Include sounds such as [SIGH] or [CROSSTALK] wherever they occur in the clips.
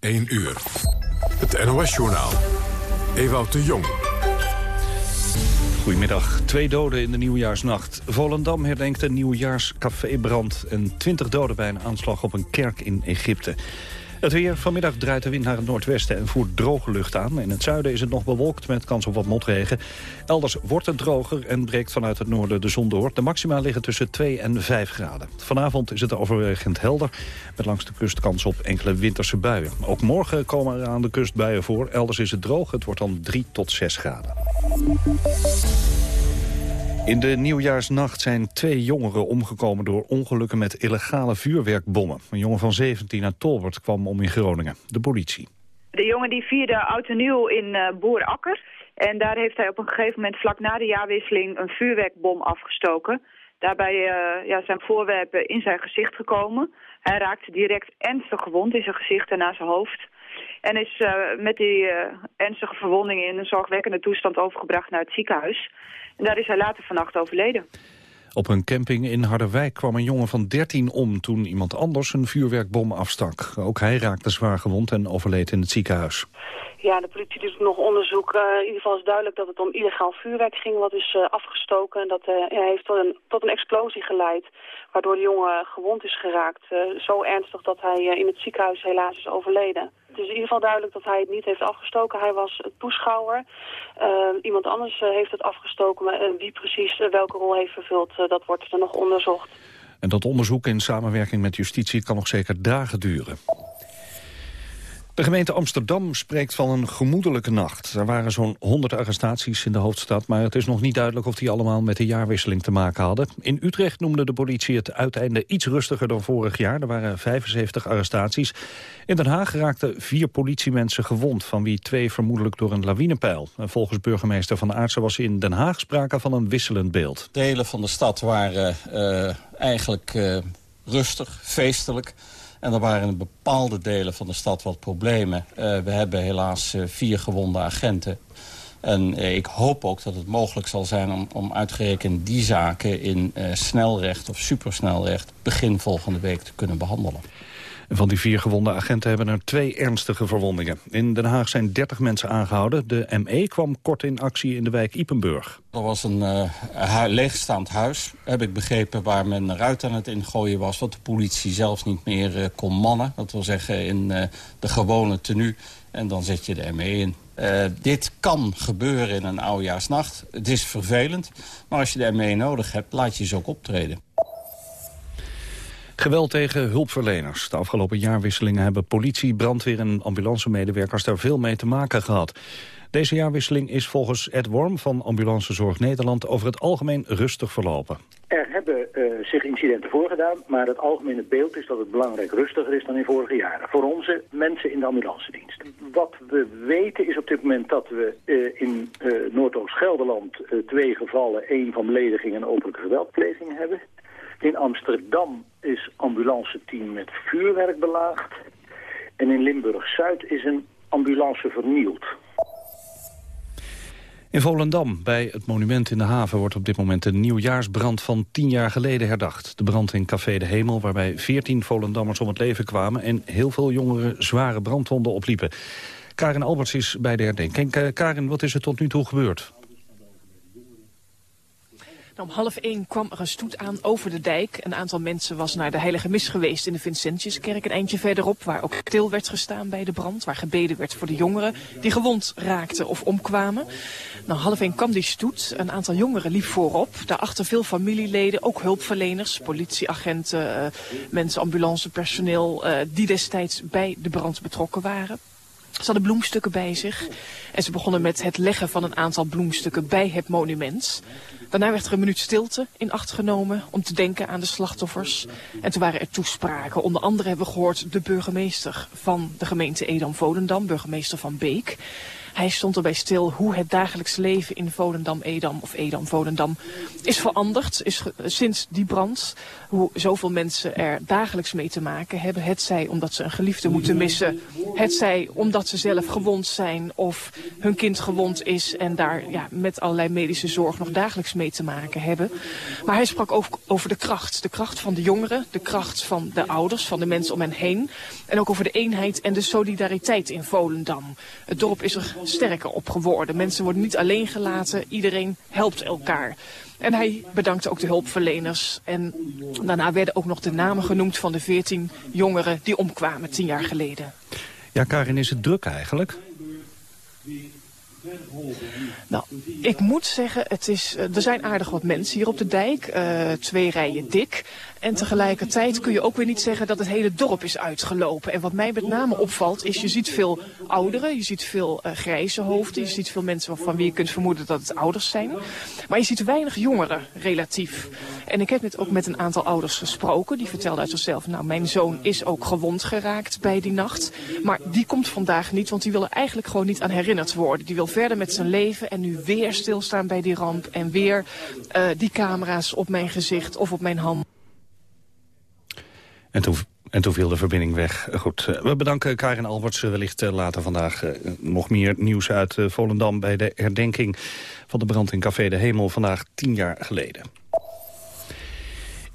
1 uur. Het NOS-journaal. Ewout de Jong. Goedemiddag. Twee doden in de nieuwjaarsnacht. Volendam herdenkt een nieuwjaarscafébrand... en twintig doden bij een aanslag op een kerk in Egypte. Het weer. Vanmiddag draait de wind naar het noordwesten en voert droge lucht aan. In het zuiden is het nog bewolkt met kans op wat motregen. Elders wordt het droger en breekt vanuit het noorden de zon door. De maxima liggen tussen 2 en 5 graden. Vanavond is het overwegend helder, met langs de kust kans op enkele winterse buien. Ook morgen komen er aan de kust buien voor. Elders is het droog, het wordt dan 3 tot 6 graden. In de nieuwjaarsnacht zijn twee jongeren omgekomen door ongelukken met illegale vuurwerkbommen. Een jongen van 17 uit Tolbert kwam om in Groningen. De politie. De jongen die vierde oud en nieuw in uh, Boerakker. En daar heeft hij op een gegeven moment vlak na de jaarwisseling een vuurwerkbom afgestoken. Daarbij uh, ja, zijn voorwerpen in zijn gezicht gekomen. Hij raakte direct ernstig gewond in zijn gezicht en naar zijn hoofd. En is uh, met die ernstige verwondingen in een zorgwekkende toestand overgebracht naar het ziekenhuis. En daar is hij later vannacht overleden. Op een camping in Harderwijk kwam een jongen van 13 om toen iemand anders een vuurwerkbom afstak. Ook hij raakte zwaar gewond en overleed in het ziekenhuis. Ja, de politie doet nog onderzoek. Uh, in ieder geval is duidelijk dat het om illegaal vuurwerk ging wat is uh, afgestoken. En dat uh, heeft tot een, tot een explosie geleid, waardoor de jongen gewond is geraakt. zo ernstig dat hij in het ziekenhuis helaas is overleden. Het is in ieder geval duidelijk dat hij het niet heeft afgestoken. Hij was toeschouwer. iemand anders heeft het afgestoken. Maar wie precies welke rol heeft vervuld, dat wordt er nog onderzocht. En dat onderzoek in samenwerking met justitie kan nog zeker dagen duren. De gemeente Amsterdam spreekt van een gemoedelijke nacht. Er waren zo'n 100 arrestaties in de hoofdstad... maar het is nog niet duidelijk of die allemaal met de jaarwisseling te maken hadden. In Utrecht noemde de politie het uiteinde iets rustiger dan vorig jaar. Er waren 75 arrestaties. In Den Haag raakten vier politiemensen gewond... van wie twee vermoedelijk door een lawinepeil. volgens burgemeester Van Aartsen was in Den Haag sprake van een wisselend beeld. Delen van de stad waren uh, eigenlijk uh, rustig, feestelijk... En er waren in bepaalde delen van de stad wat problemen. Uh, we hebben helaas uh, vier gewonde agenten. En uh, ik hoop ook dat het mogelijk zal zijn om, om uitgerekend die zaken... in snelrecht of supersnelrecht begin volgende week te kunnen behandelen. Van die vier gewonde agenten hebben er twee ernstige verwondingen. In Den Haag zijn 30 mensen aangehouden. De ME kwam kort in actie in de wijk Ipenburg. Er was een uh, leegstaand huis, heb ik begrepen, waar men eruit aan het ingooien was. Wat de politie zelfs niet meer uh, kon mannen. Dat wil zeggen in uh, de gewone tenue. En dan zet je de ME in. Dit kan gebeuren in een oudejaarsnacht. Het is vervelend. Maar als je de ME nodig hebt, laat je ze ook optreden. Geweld tegen hulpverleners. De afgelopen jaarwisselingen hebben politie, brandweer en ambulancemedewerkers daar veel mee te maken gehad. Deze jaarwisseling is volgens Ed Worm van Ambulancezorg Nederland over het algemeen rustig verlopen. Er hebben uh, zich incidenten voorgedaan, maar het algemene beeld is dat het belangrijk rustiger is dan in vorige jaren. Voor onze mensen in de ambulancedienst. Wat we weten is op dit moment dat we uh, in uh, Noordoost-Gelderland twee gevallen, één van belediging en openlijke geweldpleging hebben. In Amsterdam is ambulanceteam met vuurwerk belaagd. En in Limburg-Zuid is een ambulance vernield. In Volendam, bij het monument in de haven, wordt op dit moment een nieuwjaarsbrand van tien jaar geleden herdacht. De brand in Café de Hemel, waarbij veertien Volendammers om het leven kwamen en heel veel jongeren zware brandwonden opliepen. Karin Alberts is bij de herdenking. Karin, wat is er tot nu toe gebeurd? Om half één kwam er een stoet aan over de dijk. Een aantal mensen was naar de Heilige Mis geweest in de Vincentiuskerk. Een eindje verderop, waar ook stil werd gestaan bij de brand. Waar gebeden werd voor de jongeren die gewond raakten of omkwamen. Nou, half één kwam die stoet. Een aantal jongeren liep voorop. Daarachter veel familieleden, ook hulpverleners, politieagenten, uh, mensen, ambulancepersoneel... Uh, die destijds bij de brand betrokken waren. Ze hadden bloemstukken bij zich. En ze begonnen met het leggen van een aantal bloemstukken bij het monument. Daarna werd er een minuut stilte in acht genomen om te denken aan de slachtoffers. En toen waren er toespraken. Onder andere hebben we gehoord de burgemeester van de gemeente Edam-Volendam, burgemeester van Beek. Hij stond erbij stil hoe het dagelijks leven in Volendam-Edam of Edam-Volendam is veranderd. Is sinds die brand, hoe zoveel mensen er dagelijks mee te maken hebben. Het zij omdat ze een geliefde moeten missen. Het zij omdat ze zelf gewond zijn of hun kind gewond is en daar ja, met allerlei medische zorg nog dagelijks mee te maken hebben. Maar hij sprak ook over de kracht. De kracht van de jongeren, de kracht van de ouders, van de mensen om hen heen. En ook over de eenheid en de solidariteit in Volendam. Het dorp is er sterker op geworden. Mensen worden niet alleen gelaten, iedereen helpt elkaar. En hij bedankte ook de hulpverleners. En daarna werden ook nog de namen genoemd van de veertien jongeren die omkwamen tien jaar geleden. Ja, Karin, is het druk eigenlijk? Nou, ik moet zeggen, het is, eh, er zijn aardig wat mensen hier op de dijk. Uh, twee rijen dik. En tegelijkertijd kun je ook weer niet zeggen dat het hele dorp is uitgelopen. En wat mij met name opvalt is, je ziet veel ouderen, je ziet veel uh, grijze hoofden, je ziet veel mensen van wie je kunt vermoeden dat het ouders zijn. Maar je ziet weinig jongeren, relatief. En ik heb net ook met een aantal ouders gesproken. Die vertelden uit zichzelf, nou mijn zoon is ook gewond geraakt bij die nacht. Maar die komt vandaag niet, want die wil er eigenlijk gewoon niet aan herinnerd worden. Die wil verder met zijn leven en nu weer stilstaan bij die ramp. En weer uh, die camera's op mijn gezicht of op mijn hand. En toen, en toen viel de verbinding weg. Goed, eh, we bedanken Karin Alberts. Wellicht eh, later vandaag nog meer nieuws uit Volendam... bij de herdenking van de brand in Café de Hemel vandaag tien jaar geleden.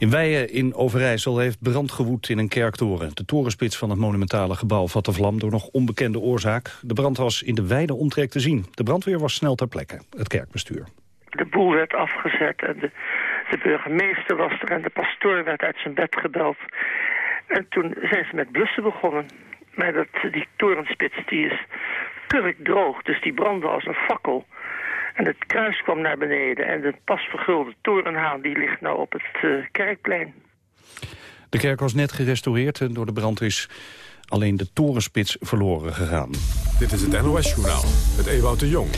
In Weijen in Overijssel heeft brand gewoed in een kerktoren. De torenspits van het monumentale gebouw vatte vlam door nog onbekende oorzaak. De brand was in de wijde omtrek te zien. De brandweer was snel ter plekke, het kerkbestuur. De boel werd afgezet en de, burgemeester was er en de pastoor werd uit zijn bed gebeld. En toen zijn ze met blussen begonnen. Maar dat, die torenspits die is droog, dus die brandde als een fakkel. En het kruis kwam naar beneden en de pas vergulde torenhaan die ligt nou op het uh, kerkplein. De kerk was net gerestaureerd en door de brand is alleen de torenspits verloren gegaan. Dit is het NOS-journaal met Ewout de Jong.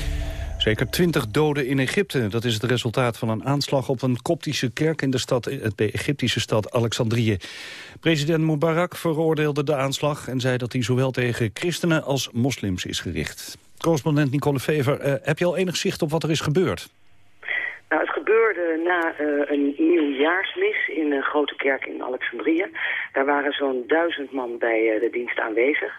Zeker twintig doden in Egypte. Dat is het resultaat van een aanslag op een koptische kerk in de, stad, de Egyptische stad Alexandrië. President Mubarak veroordeelde de aanslag en zei dat hij zowel tegen christenen als moslims is gericht. Correspondent Nicole Fever, uh, heb je al enig zicht op wat er is gebeurd? Nou, het gebeurde na uh, een nieuwjaarsmis in een grote kerk in Alexandrië. Daar waren zo'n duizend man bij uh, de dienst aanwezig.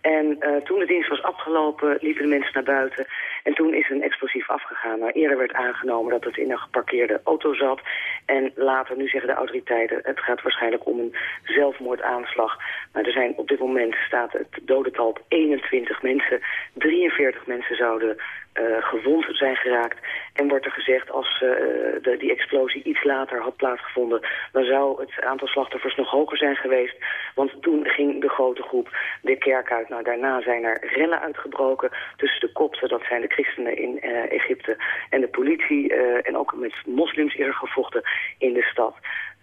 En toen de dienst was afgelopen, liepen de mensen naar buiten. En toen is een explosief afgegaan. Maar eerder werd aangenomen dat het in een geparkeerde auto zat. En later, nu zeggen de autoriteiten, het gaat waarschijnlijk om een zelfmoordaanslag. Maar er zijn op dit moment staat het dodental op 21 mensen. 43 mensen zouden uh, gewond zijn geraakt. En wordt er gezegd, als uh, de, die explosie iets later had plaatsgevonden... dan zou het aantal slachtoffers nog hoger zijn geweest. Want toen ging de grote groep de kerk uit. Nou, daarna zijn er rellen uitgebroken tussen de kopten... dat zijn de christenen in uh, Egypte en de politie. en ook met moslims is er gevochten in de stad.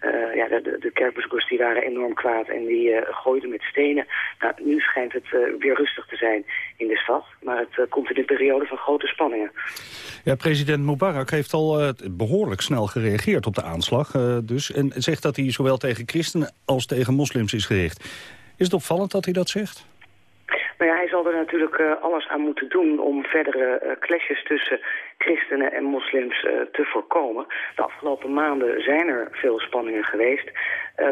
Uh, ja, de, de kerkbezoekers die waren enorm kwaad en die gooiden met stenen. Nou, nu schijnt het weer rustig te zijn in de stad. Maar het komt in een periode van grote spanningen. Ja, president Mubarak heeft al behoorlijk snel gereageerd op de aanslag. dus, en zegt dat hij zowel tegen christenen als tegen moslims is gericht. Is het opvallend dat hij dat zegt? Nou ja, hij zal er natuurlijk uh, alles aan moeten doen om verdere uh, clashes tussen christenen en moslims uh, te voorkomen. De afgelopen maanden zijn er veel spanningen geweest.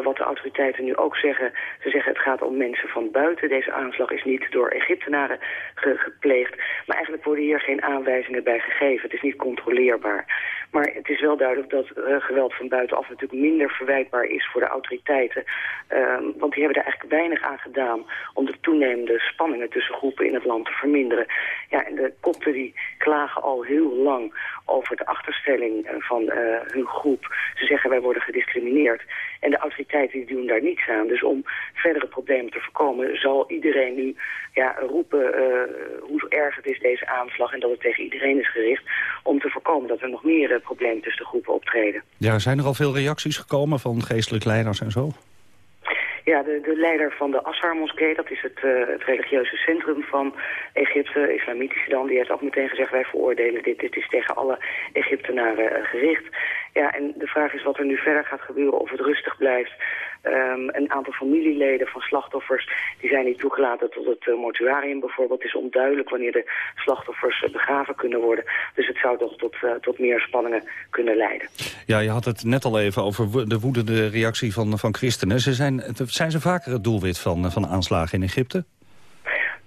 wat de autoriteiten nu ook zeggen, ze zeggen het gaat om mensen van buiten. Deze aanslag is niet door Egyptenaren ge gepleegd. Maar eigenlijk worden hier geen aanwijzingen bij gegeven. Het is niet controleerbaar. Maar het is wel duidelijk dat geweld van buitenaf natuurlijk minder verwijtbaar is voor de autoriteiten. Ehm, want die hebben er eigenlijk weinig aan gedaan om de toenemende spanningen tussen groepen in het land te verminderen. Ja, en de kopten die klagen al heel lang over de achterstelling van uh, hun groep. Ze zeggen wij worden gediscrimineerd. En de autoriteiten die doen daar niets aan. Dus om verdere problemen te voorkomen zal iedereen nu ja, roepen hoe erg het is deze aanslag en dat het tegen iedereen is gericht. Om te voorkomen dat er nog meer problemen tussen de groepen optreden. Ja, zijn er al veel reacties gekomen van geestelijk leiders en zo? Ja, de, de leider van de Assar-moskee, dat is het, uh, het religieuze centrum van Egypte, islamitische dan, die heeft ook meteen gezegd, wij veroordelen dit, dit is tegen alle Egyptenaren uh, gericht. Ja, en de vraag is wat er nu verder gaat gebeuren, of het rustig blijft. Um, een aantal familieleden van slachtoffers die zijn niet toegelaten tot het uh, mortuarium bijvoorbeeld. Het is onduidelijk wanneer de slachtoffers uh, begraven kunnen worden. Dus het zou toch tot, uh, tot meer spanningen kunnen leiden. Ja, je had het net al even over de woedende reactie van, van christenen. Ze zijn, zijn ze vaker het doelwit van, van aanslagen in Egypte?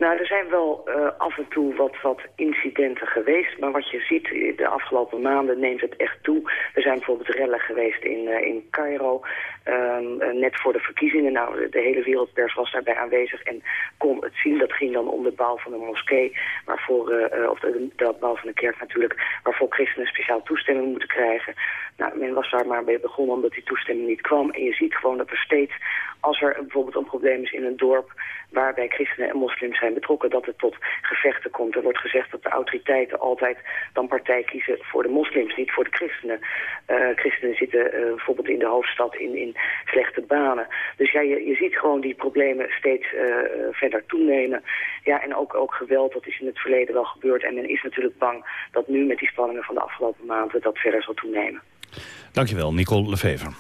Nou, er zijn wel uh, af en toe wat, wat incidenten geweest. Maar wat je ziet de afgelopen maanden neemt het echt toe. Er zijn bijvoorbeeld rellen geweest in, uh, in Cairo. Uh, net voor de verkiezingen. Nou, de hele wereldpers was daarbij aanwezig en kon het zien. Dat ging dan om de bouw van een moskee. Waarvoor, of de, de, bouw van een kerk natuurlijk. Waarvoor christenen speciaal toestemming moeten krijgen. Nou, men was daar maar mee begonnen omdat die toestemming niet kwam. En je ziet gewoon dat er steeds, als er bijvoorbeeld een probleem is in een dorp waarbij christenen en moslims zijn betrokken, dat het tot gevechten komt. Er wordt gezegd dat de autoriteiten altijd dan partij kiezen voor de moslims, niet voor de christenen. Uh, christenen zitten uh, bijvoorbeeld in de hoofdstad in, in slechte banen. Dus ja, je, je ziet gewoon die problemen steeds uh, verder toenemen. Ja, en ook, ook geweld, dat is in het verleden wel gebeurd. En men is natuurlijk bang dat nu met die spanningen van de afgelopen maanden dat verder zal toenemen. Dankjewel, Nicole Lefever.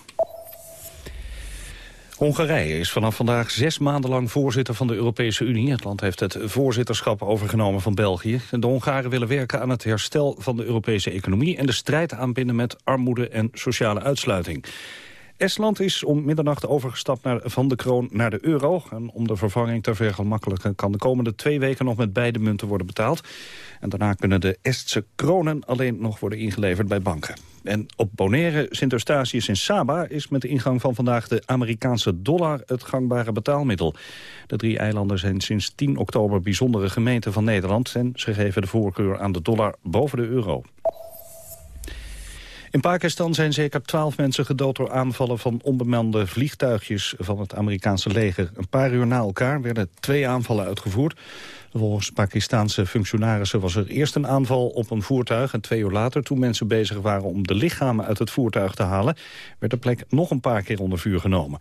Hongarije is vanaf vandaag zes maanden lang voorzitter van de Europese Unie. Het land heeft het voorzitterschap overgenomen van België. De Hongaren willen werken aan het herstel van de Europese economie... en de strijd aanbinden met armoede en sociale uitsluiting. Estland is om middernacht overgestapt naar, van de kroon naar de euro. En om de vervanging te vergemakkelijken kan de komende twee weken nog met beide munten worden betaald. En daarna kunnen de Estse kronen alleen nog worden ingeleverd bij banken. En op Bonaire, Sint-Eustatius en Saba is met de ingang van vandaag de Amerikaanse dollar het gangbare betaalmiddel. De drie eilanden zijn sinds 10 oktober bijzondere gemeenten van Nederland en ze geven de voorkeur aan de dollar boven de euro. In Pakistan zijn zeker twaalf mensen gedood door aanvallen van onbemande vliegtuigjes van het Amerikaanse leger. Een paar uur na elkaar werden twee aanvallen uitgevoerd. Volgens Pakistanse functionarissen was er eerst een aanval op een voertuig... en twee uur later, toen mensen bezig waren om de lichamen uit het voertuig te halen... werd de plek nog een paar keer onder vuur genomen.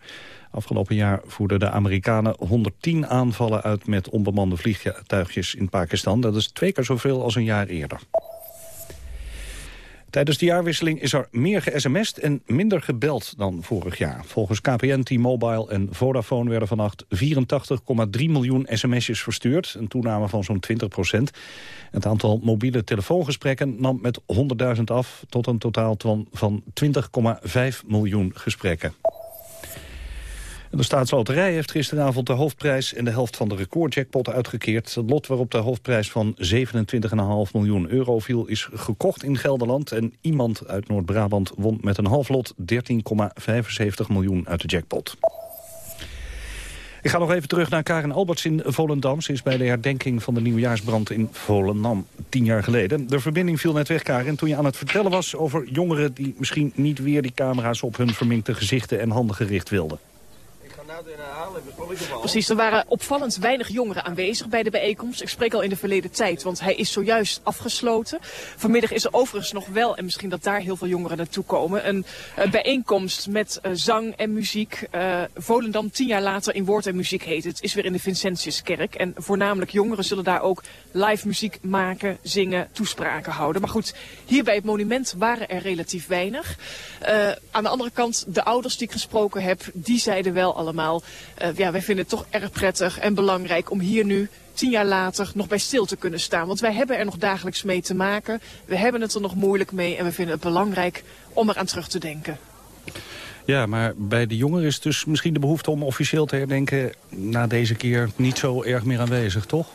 Afgelopen jaar voerden de Amerikanen 110 aanvallen uit met onbemande vliegtuigjes in Pakistan. Dat is twee keer zoveel als een jaar eerder. Tijdens de jaarwisseling is er meer ge-sms'd en minder gebeld dan vorig jaar. Volgens KPN, T-Mobile en Vodafone werden vannacht 84,3 miljoen sms'jes verstuurd. Een toename van zo'n 20 procent. Het aantal mobiele telefoongesprekken nam met 100.000 af... tot een totaal van 20,5 miljoen gesprekken. De staatsloterij heeft gisteravond de hoofdprijs en de helft van de recordjackpot uitgekeerd. Het lot waarop de hoofdprijs van 27,5 miljoen euro viel is gekocht in Gelderland. En iemand uit Noord-Brabant won met een half lot 13,75 miljoen uit de jackpot. Ik ga nog even terug naar Karen Alberts in Volendam. Ze is bij de herdenking van de nieuwjaarsbrand in Volendam, tien jaar geleden. De verbinding viel net weg, Karen, toen je aan het vertellen was over jongeren... die misschien niet weer die camera's op hun verminkte gezichten en handen gericht wilden. Precies, er waren opvallend weinig jongeren aanwezig bij de bijeenkomst. Ik spreek al in de verleden tijd, want hij is zojuist afgesloten. Vanmiddag is er overigens nog wel, en misschien dat daar heel veel jongeren naartoe komen, een, bijeenkomst met uh, zang en muziek. Uh, Volendam tien jaar later in woord en muziek heet het. is weer in de Vincentiuskerk. En voornamelijk jongeren zullen daar ook live muziek maken, zingen, toespraken houden. Maar goed, hier bij het monument waren er relatief weinig. Uh, aan de andere kant, de ouders die ik gesproken heb, die zeiden wel allemaal... Uh, ja, wij vinden het toch erg prettig en belangrijk om hier nu tien jaar later nog bij stil te kunnen staan. Want wij hebben er nog dagelijks mee te maken. We hebben het er nog moeilijk mee en we vinden het belangrijk om eraan terug te denken. Ja, maar bij de jongeren is dus misschien de behoefte om officieel te herdenken... na deze keer niet zo erg meer aanwezig, toch?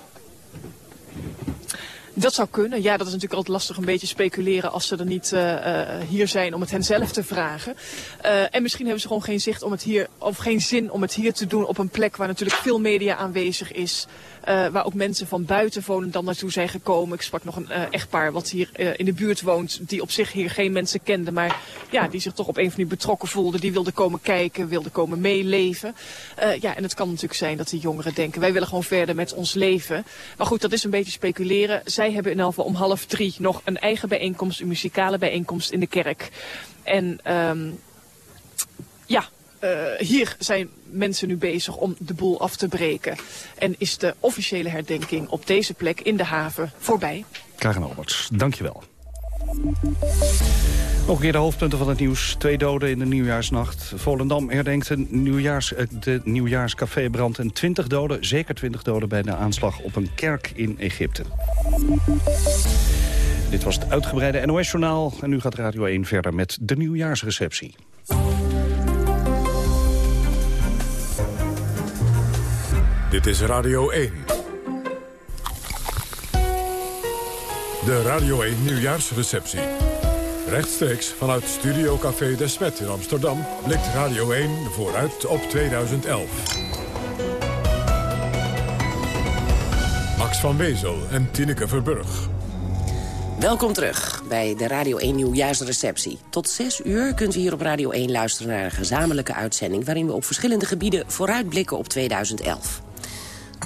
Dat zou kunnen. Ja, dat is natuurlijk altijd lastig een beetje speculeren als ze er niet uh, uh, hier zijn om het hen zelf te vragen. Uh, en misschien hebben ze gewoon geen zicht om het hier, of geen zin om het hier te doen op een plek waar natuurlijk veel media aanwezig is. Uh, waar ook mensen van buiten wonen dan naartoe zijn gekomen. Ik sprak nog een uh, echtpaar wat hier uh, in de buurt woont. Die op zich hier geen mensen kende. Maar ja, die zich toch op een van die betrokken voelde. Die wilde komen kijken, wilde komen meeleven. ja, en het kan natuurlijk zijn dat die jongeren denken. Wij willen gewoon verder met ons leven. Maar goed, dat is een beetje speculeren. Zij hebben in elk geval om half drie nog een eigen bijeenkomst. Een muzikale bijeenkomst in de kerk. En um, ja, uh, hier zijn mensen nu bezig om de boel af te breken. En is de officiële herdenking op deze plek in de haven voorbij. Karen Alberts, dankjewel. Nog een keer de hoofdpunten van het nieuws. Twee doden in de nieuwjaarsnacht. Volendam herdenkt een nieuwjaars, de nieuwjaarscafébrand en 20 doden, zeker 20 doden bij de aanslag op een kerk in Egypte. Dit was het uitgebreide NOS-journaal en nu gaat Radio 1 verder met de nieuwjaarsreceptie. Dit is Radio 1. De Radio 1 nieuwjaarsreceptie. Rechtstreeks vanuit Studio Café de Smet in Amsterdam... blikt Radio 1 vooruit op 2011. Max van Wezel en Tineke Verburg. Welkom terug bij de Radio 1 Nieuwjaarsreceptie. Tot 6 uur kunt u hier op Radio 1 luisteren naar een gezamenlijke uitzending... waarin we op verschillende gebieden vooruitblikken op 2011.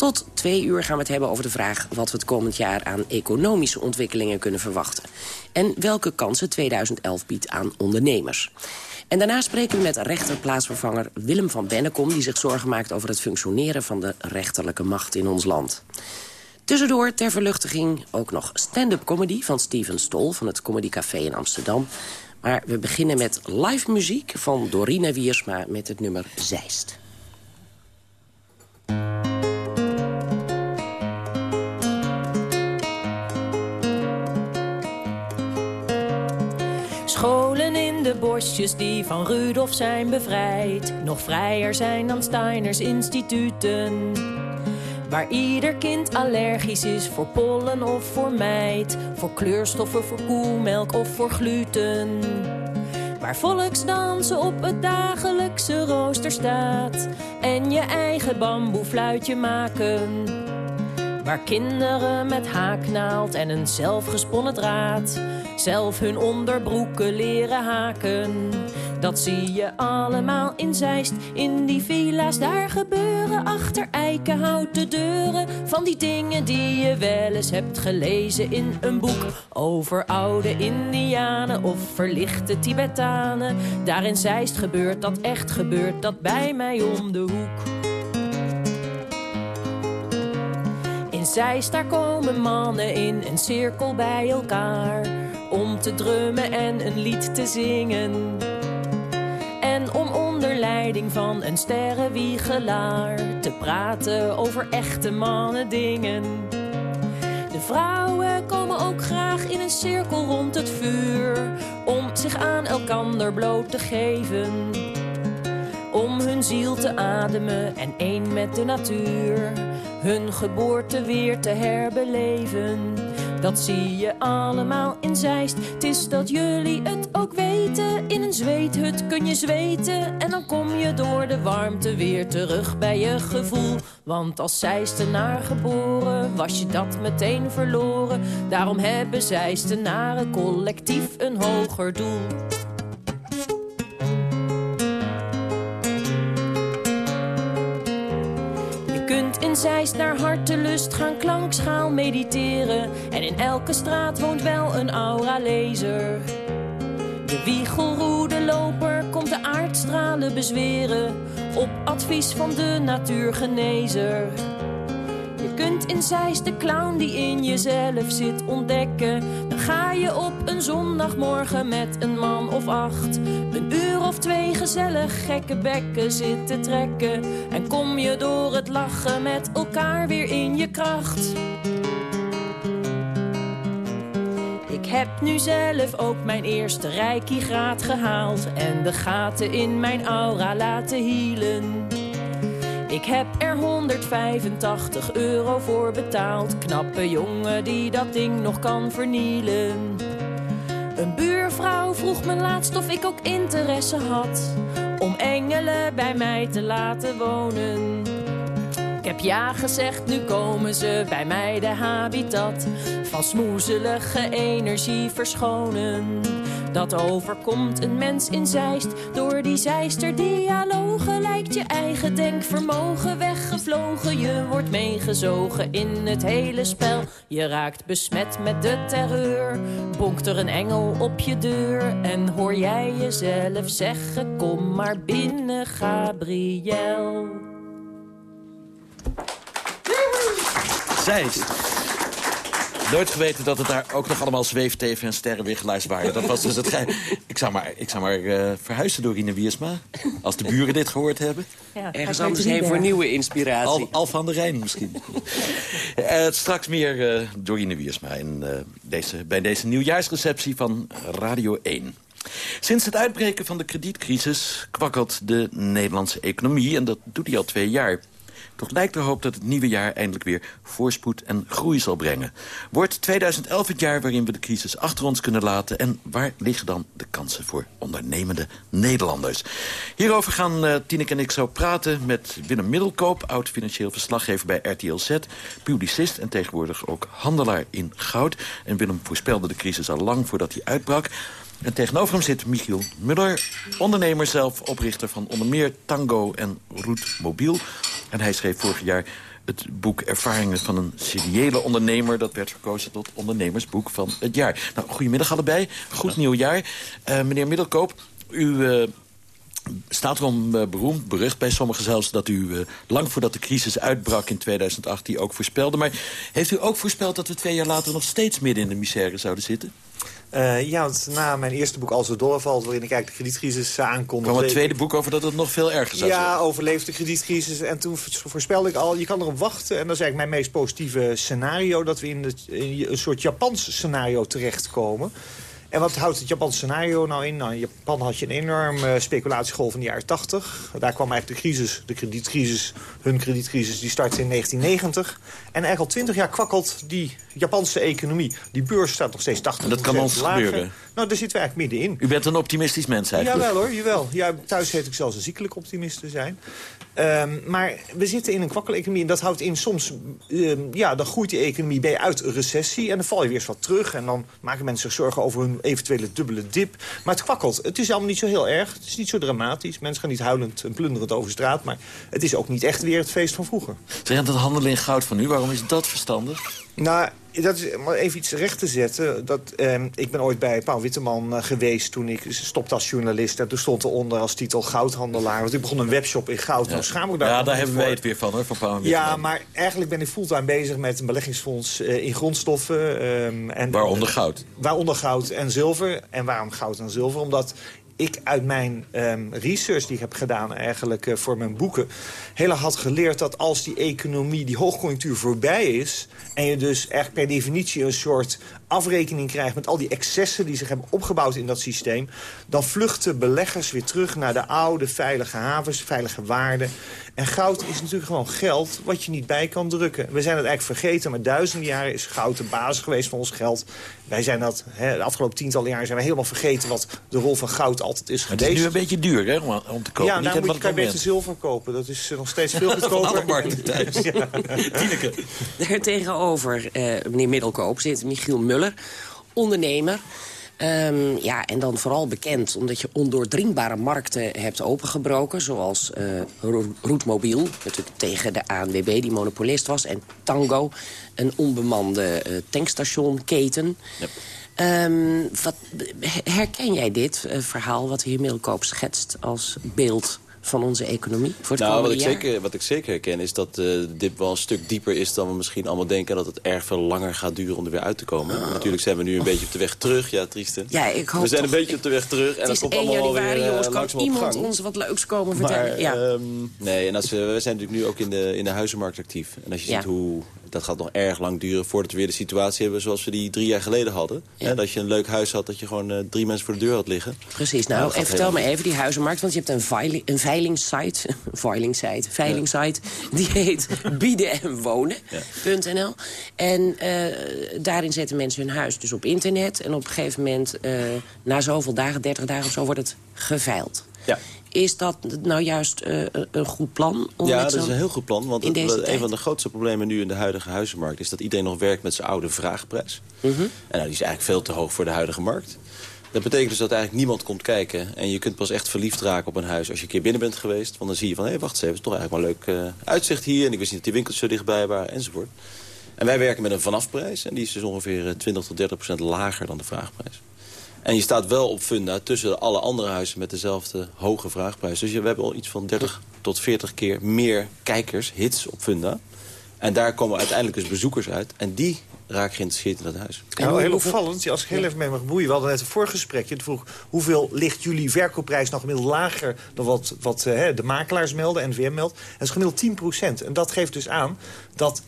Tot twee uur gaan we het hebben over de vraag wat we het komend jaar aan economische ontwikkelingen kunnen verwachten. En welke kansen 2011 biedt aan ondernemers. En daarna spreken we met rechterplaatsvervanger Willem van Bennekom... die zich zorgen maakt over het functioneren van de rechterlijke macht in ons land. Tussendoor ter verluchtiging ook nog stand-up comedy van Steven Stol... van het Comedy Café in Amsterdam. Maar we beginnen met live muziek van Dorina Wiersma met het nummer Zeist. Scholen in de bosjes die van Rudolf zijn bevrijd. Nog vrijer zijn dan Steiners instituten. Waar ieder kind allergisch is voor pollen of voor mijt. Voor kleurstoffen, voor koemelk of voor gluten. Waar volksdansen op het dagelijkse rooster staat. En je eigen bamboefluitje maken. Waar kinderen met haaknaald en een zelfgesponnen draad zelf hun onderbroeken leren haken. Dat zie je allemaal in Zeist, in die villa's daar gebeuren. Achter eikenhouten deuren, van die dingen die je wel eens hebt gelezen in een boek. Over oude indianen of verlichte Tibetanen. Daar in Zeist gebeurt dat echt, gebeurt dat bij mij om de hoek. In Zeist daar komen mannen in een cirkel bij elkaar te drummen en een lied te zingen. En om onder leiding van een sterrenwiegelaar te praten over echte mannen dingen. De vrouwen komen ook graag in een cirkel rond het vuur om zich aan elkander bloot te geven. Om hun ziel te ademen en één met de natuur hun geboorte weer te herbeleven. Dat zie je allemaal in Zeist. Het is dat jullie het ook weten. In een zweethut kun je zweten. En dan kom je door de warmte weer terug bij je gevoel. Want als Zeistenaar geboren was je dat meteen verloren. Daarom hebben Zeistenaren collectief een hoger doel. Zeist naar hartelust gaan klankschaal mediteren. En in elke straat woont wel een aura-lezer. De wiegelroede loper komt de aardstralen bezweren. Op advies van de natuurgenezer. Je kunt in Zeist de clown die in jezelf zit ontdekken. Dan ga je op een zondagmorgen met een man of acht. Of twee gezellig gekke bekken zitten trekken. En kom je door het lachen met elkaar weer in je kracht. Ik heb nu zelf ook mijn eerste reiki-graad gehaald. En de gaten in mijn aura laten healen. Ik heb er 185 euro voor betaald. Knappe jongen die dat ding nog kan vernielen. Een buurvrouw vroeg me laatst of ik ook interesse had om engelen bij mij te laten wonen. Ik heb ja gezegd, nu komen ze bij mij de habitat van smoezelige energie verschonen. Dat overkomt een mens in Zeist. Door die Zeister dialogen lijkt je eigen denkvermogen weggevlogen. Je wordt meegezogen in het hele spel. Je raakt besmet met de terreur. Bonkt er een engel op je deur. En hoor jij jezelf zeggen: Kom maar binnen, Gabriel. Zeist. Nooit geweten dat het daar ook nog allemaal zweefteven en sterrenwiggelaars waren. Dat was dus het geheim. Ik zou maar, ik zou maar uh, verhuizen door Ine Wiersma. Als de buren dit gehoord hebben. Ja, Ergens anders heen voor nieuwe inspiratie. Al, van de Rijn misschien. uh, straks meer uh, eh, Dorine Wiersma in, deze, bij deze nieuwjaarsreceptie van Radio 1. Sinds het uitbreken van de kredietcrisis kwakkelt de Nederlandse economie... en dat doet hij al twee jaar. Toch lijkt er hoop dat het nieuwe jaar eindelijk weer voorspoed en groei zal brengen. Wordt 2011 het jaar waarin we de crisis achter ons kunnen laten... en waar liggen dan de kansen voor ondernemende Nederlanders? Hierover gaan uh, Tineke en ik zo praten met Willem Middelkoop... oud-financieel verslaggever bij RTL Z, publicist... en tegenwoordig ook handelaar in goud. En Willem voorspelde de crisis al lang voordat hij uitbrak... En tegenover hem zit Michiel Muller, ondernemer zelf, oprichter van onder meer Tango en Roet Mobiel. En hij schreef vorig jaar het boek Ervaringen van een seriële ondernemer. Dat werd verkozen tot ondernemersboek van het jaar. Nou, goedemiddag allebei. Goed nieuwjaar. Uh, meneer Middelkoop, u uh, staat erom uh, beroemd, berucht bij sommigen zelfs... dat u lang voordat de crisis uitbrak in 2008 die ook voorspelde. Maar heeft u ook voorspeld dat we twee jaar later nog steeds midden in de misère zouden zitten? Uh, ja, want na mijn eerste boek Als het doorvalt... waarin ik eigenlijk de kredietcrisis uh, aankondigde... kwam het tweede boek over dat het nog veel erger zou zijn. Ja, overleefde de kredietcrisis. En toen voorspelde ik al, je kan erop wachten. En dat is eigenlijk mijn meest positieve scenario... dat we in, het, in een soort Japans scenario terechtkomen. En wat houdt het Japanse scenario nou in? Nou, in Japan had je een enorme speculatiegolf in de jaren 80. Daar kwam eigenlijk de crisis, de kredietcrisis, hun kredietcrisis, die startte in 1990. En eigenlijk al 20 jaar kwakkelt die Japanse economie. Die beurs staat nog steeds 80 En dat kan ons lager. gebeuren? Nou, daar zitten we eigenlijk middenin. U bent een optimistisch mens eigenlijk? Jawel hoor, jawel. Ja, thuis heet ik zelfs een ziekelijk optimist te zijn. Um, maar we zitten in een kwakkeleconomie en dat houdt in soms... Um, ja, dan groeit die economie, je uit een recessie... en dan val je weer eens wat terug en dan maken mensen zich zorgen over hun eventuele dubbele dip. Maar het kwakkelt. Het is allemaal niet zo heel erg. Het is niet zo dramatisch. Mensen gaan niet huilend en plunderend over straat. Maar het is ook niet echt weer het feest van vroeger. Zeg, dat handelen in goud van u, waarom is dat verstandig? Nou, dat is maar even iets recht te zetten. Dat, eh, ik ben ooit bij Paul Witteman uh, geweest toen ik stopte als journalist. En toen stond eronder als titel goudhandelaar. Want ik begon een webshop in goud. Ja, nou, schaam ik daar ja daar hebben wij het weer van hoor, van Paul Witteman. Ja, maar eigenlijk ben ik fulltime bezig met een beleggingsfonds uh, in grondstoffen. en, waaronder goud? Waaronder goud en zilver. En waarom goud en zilver? Omdat ik uit mijn um, research die ik heb gedaan eigenlijk uh, voor mijn boeken... heel had geleerd dat als die economie, die hoogconjunctuur voorbij is... en je dus echt per definitie een soort afrekening krijgt... met al die excessen die zich hebben opgebouwd in dat systeem... dan vluchten beleggers weer terug naar de oude veilige havens, veilige waarden. En goud is natuurlijk gewoon geld wat je niet bij kan drukken. We zijn het eigenlijk vergeten, maar duizenden jaren is goud de basis geweest van ons geld. Wij zijn dat, hè, de afgelopen tientallen jaren zijn we helemaal vergeten... wat de rol van goud altijd is Maar geweest. het is nu een beetje duur hè, om, om te kopen. Ja, Niet nou moet je, kan je beter zilver kopen. Dat is nog steeds veel [LAUGHS] goedkoper. Van alle markten thuis. [LAUGHS] Ja. Tineke. Daar [LAUGHS] tegenover, eh, meneer Middelkoop, zit Michiel Muller, ondernemer. Ehm, ja, en dan vooral bekend omdat je ondoordringbare markten hebt opengebroken... zoals Ro- Roetmobiel, natuurlijk tegen de ANWB, die monopolist was... en Tango, een onbemande eh, tankstationketen. Ehm, wat, herken jij dit eh, verhaal wat de heer Middelkoop schetst als beeld van onze economie voor het Nou, wat ik, jaar? zeker, wat ik zeker herken is dat eh, de dip wel een stuk dieper is dan we misschien allemaal denken. En dat het erg veel langer gaat duren om er weer uit te komen. Natuurlijk zijn we nu een beetje op de weg terug. Ja, Triesten. Ja, ik hoop we zijn toch- een beetje op de weg terug. En Het dat is komt 1 allemaal wel januari, weer, eh, jongens. Kan langzaam op iemand ons wat leuks komen Maar, vertellen? ja. ehm, nee, en als, we, we zijn natuurlijk nu ook in de, in de huizenmarkt actief. En als je Ja. ziet hoe... Dat gaat nog erg lang duren voordat we weer de situatie hebben zoals we die drie jaar geleden hadden. Hè, dat je een leuk huis had, dat je gewoon eh, drie mensen voor de deur had liggen. Precies, Nou, nou, en vertel me even die huizenmarkt. Want je hebt een, veiling, een veilingsite, [LAUGHS] veilingsite, veilingsite, die heet [LAUGHS] bieden en wonen.nl. En eh, daarin zetten mensen hun huis dus op internet. En op een gegeven moment, eh, na zoveel dagen, 30 dagen of zo, wordt het geveild. Ja. Is dat nou juist eh, een goed plan? Om ja, dat is een heel goed plan. Want het- een tijd? van de grootste problemen nu in de huidige huizenmarkt... is dat iedereen nog werkt met zijn oude vraagprijs. Mhm. En nou, die is eigenlijk veel te hoog voor de huidige markt. Dat betekent dus dat eigenlijk niemand komt kijken. En je kunt pas echt verliefd raken op een huis als je een keer binnen bent geweest. Want dan zie je van, hé, wacht eens even, het is toch eigenlijk wel een leuk eh, uitzicht hier. En ik wist niet dat die winkels zo dichtbij waren, enzovoort. En wij werken met een vanafprijs. En die is dus ongeveer eh, 20 tot 30 procent lager dan de vraagprijs. En je staat wel op funda tussen alle andere huizen met dezelfde hoge vraagprijs. Dus je- we hebben al iets van 30 tot 40 keer meer kijkers, hits op funda. En daar komen uiteindelijk dus bezoekers uit. En die raken geïnteresseerd in dat huis. Nou, heel opvallend. Als ik heel even mee mag boeien. We hadden net een voorgesprekje. Toen vroeg hoeveel ligt jullie verkoopprijs nog gemiddeld lager... dan wat, wat eh, hè, de makelaars melden, NVM meldt. Dat is gemiddeld 10% En dat geeft dus aan dat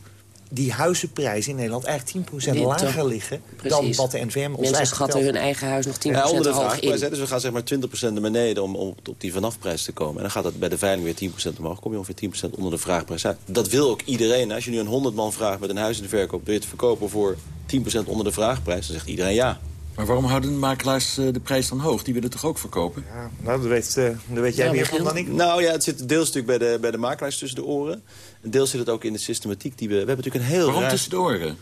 die huizenprijzen in Nederland eigenlijk 10% Dit, lager liggen... dan wat de NVM ons Mensen schatten vertelt. hun eigen huis nog 10% Ja, onder de hoog vraagprijs. hè. in. Dus we gaan zeg maar 20% naar beneden om, om op die vanafprijs te komen. En dan gaat dat bij de veiling weer 10% omhoog. kom je ongeveer 10% onder de vraagprijs uit. Dat wil ook iedereen. Als je nu een 100 man vraagt met een huis in de verkoop... wil je het verkopen voor 10% onder de vraagprijs? Dan zegt iedereen ja. Maar waarom houden de makelaars eh, de prijs dan hoog? Die willen toch ook verkopen? Ja, nou, dat weet, eh, dat weet jij Ja, meer van dan ik. Nou ja, het zit deels natuurlijk bij de, bij de makelaars tussen de oren. Een deel zit het ook in de systematiek die we... We hebben natuurlijk een heel Waarom raar- tussen de oren?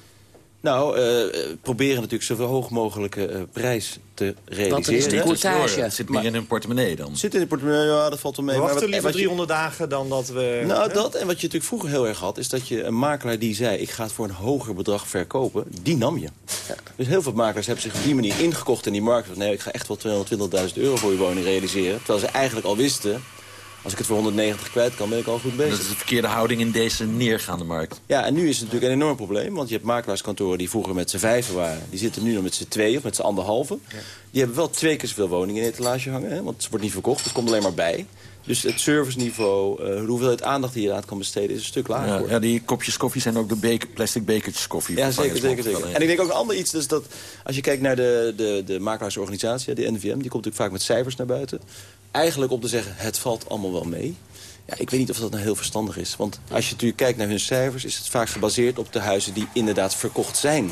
Nou, eh, proberen natuurlijk zoveel hoog mogelijke eh, prijs te realiseren. is de courtage. Het zit meer in hun portemonnee dan. Zit in de portemonnee, ja, dat valt wel mee. We Maar wachten wat- liever wat je- 300 dagen dan dat we... Nou, hè? dat en wat je natuurlijk vroeger heel erg had... is dat je een makelaar die zei... ik ga het voor een hoger bedrag verkopen, die nam je. Dus heel veel makelaars hebben zich op die manier ingekocht in die markt. Van, Nee, ik ga echt wel 220.000 euro voor je woning realiseren. Terwijl ze eigenlijk al wisten... als ik het voor 190 kwijt kan, ben ik al goed bezig. Dat is de verkeerde houding in deze neergaande markt. Ja, en nu is het natuurlijk een enorm probleem. Want je hebt makelaarskantoren die vroeger met z'n vijven waren. Die zitten nu nog met z'n tweeën of met z'n anderhalve. Die hebben wel twee keer zoveel woningen in etalage hangen. Hè? Want het wordt niet verkocht, het komt alleen maar bij. Dus het serviceniveau, eh, de hoeveelheid aandacht die je eraan kan besteden... is een stuk lager Ja, geworden. ja, die kopjes koffie zijn ook de beker, plastic bekertjes koffie. Ja, zeker, zeker, zeker. En ik denk ook een ander iets, dus dat als je kijkt naar de, de, de makelaarsorganisatie, de NVM... die komt natuurlijk vaak met cijfers naar buiten. Eigenlijk om te zeggen, het valt allemaal wel mee. Ja, ik weet niet of dat nou heel verstandig is. Want als je natuurlijk kijkt naar hun cijfers... is het vaak gebaseerd op de huizen die inderdaad verkocht zijn.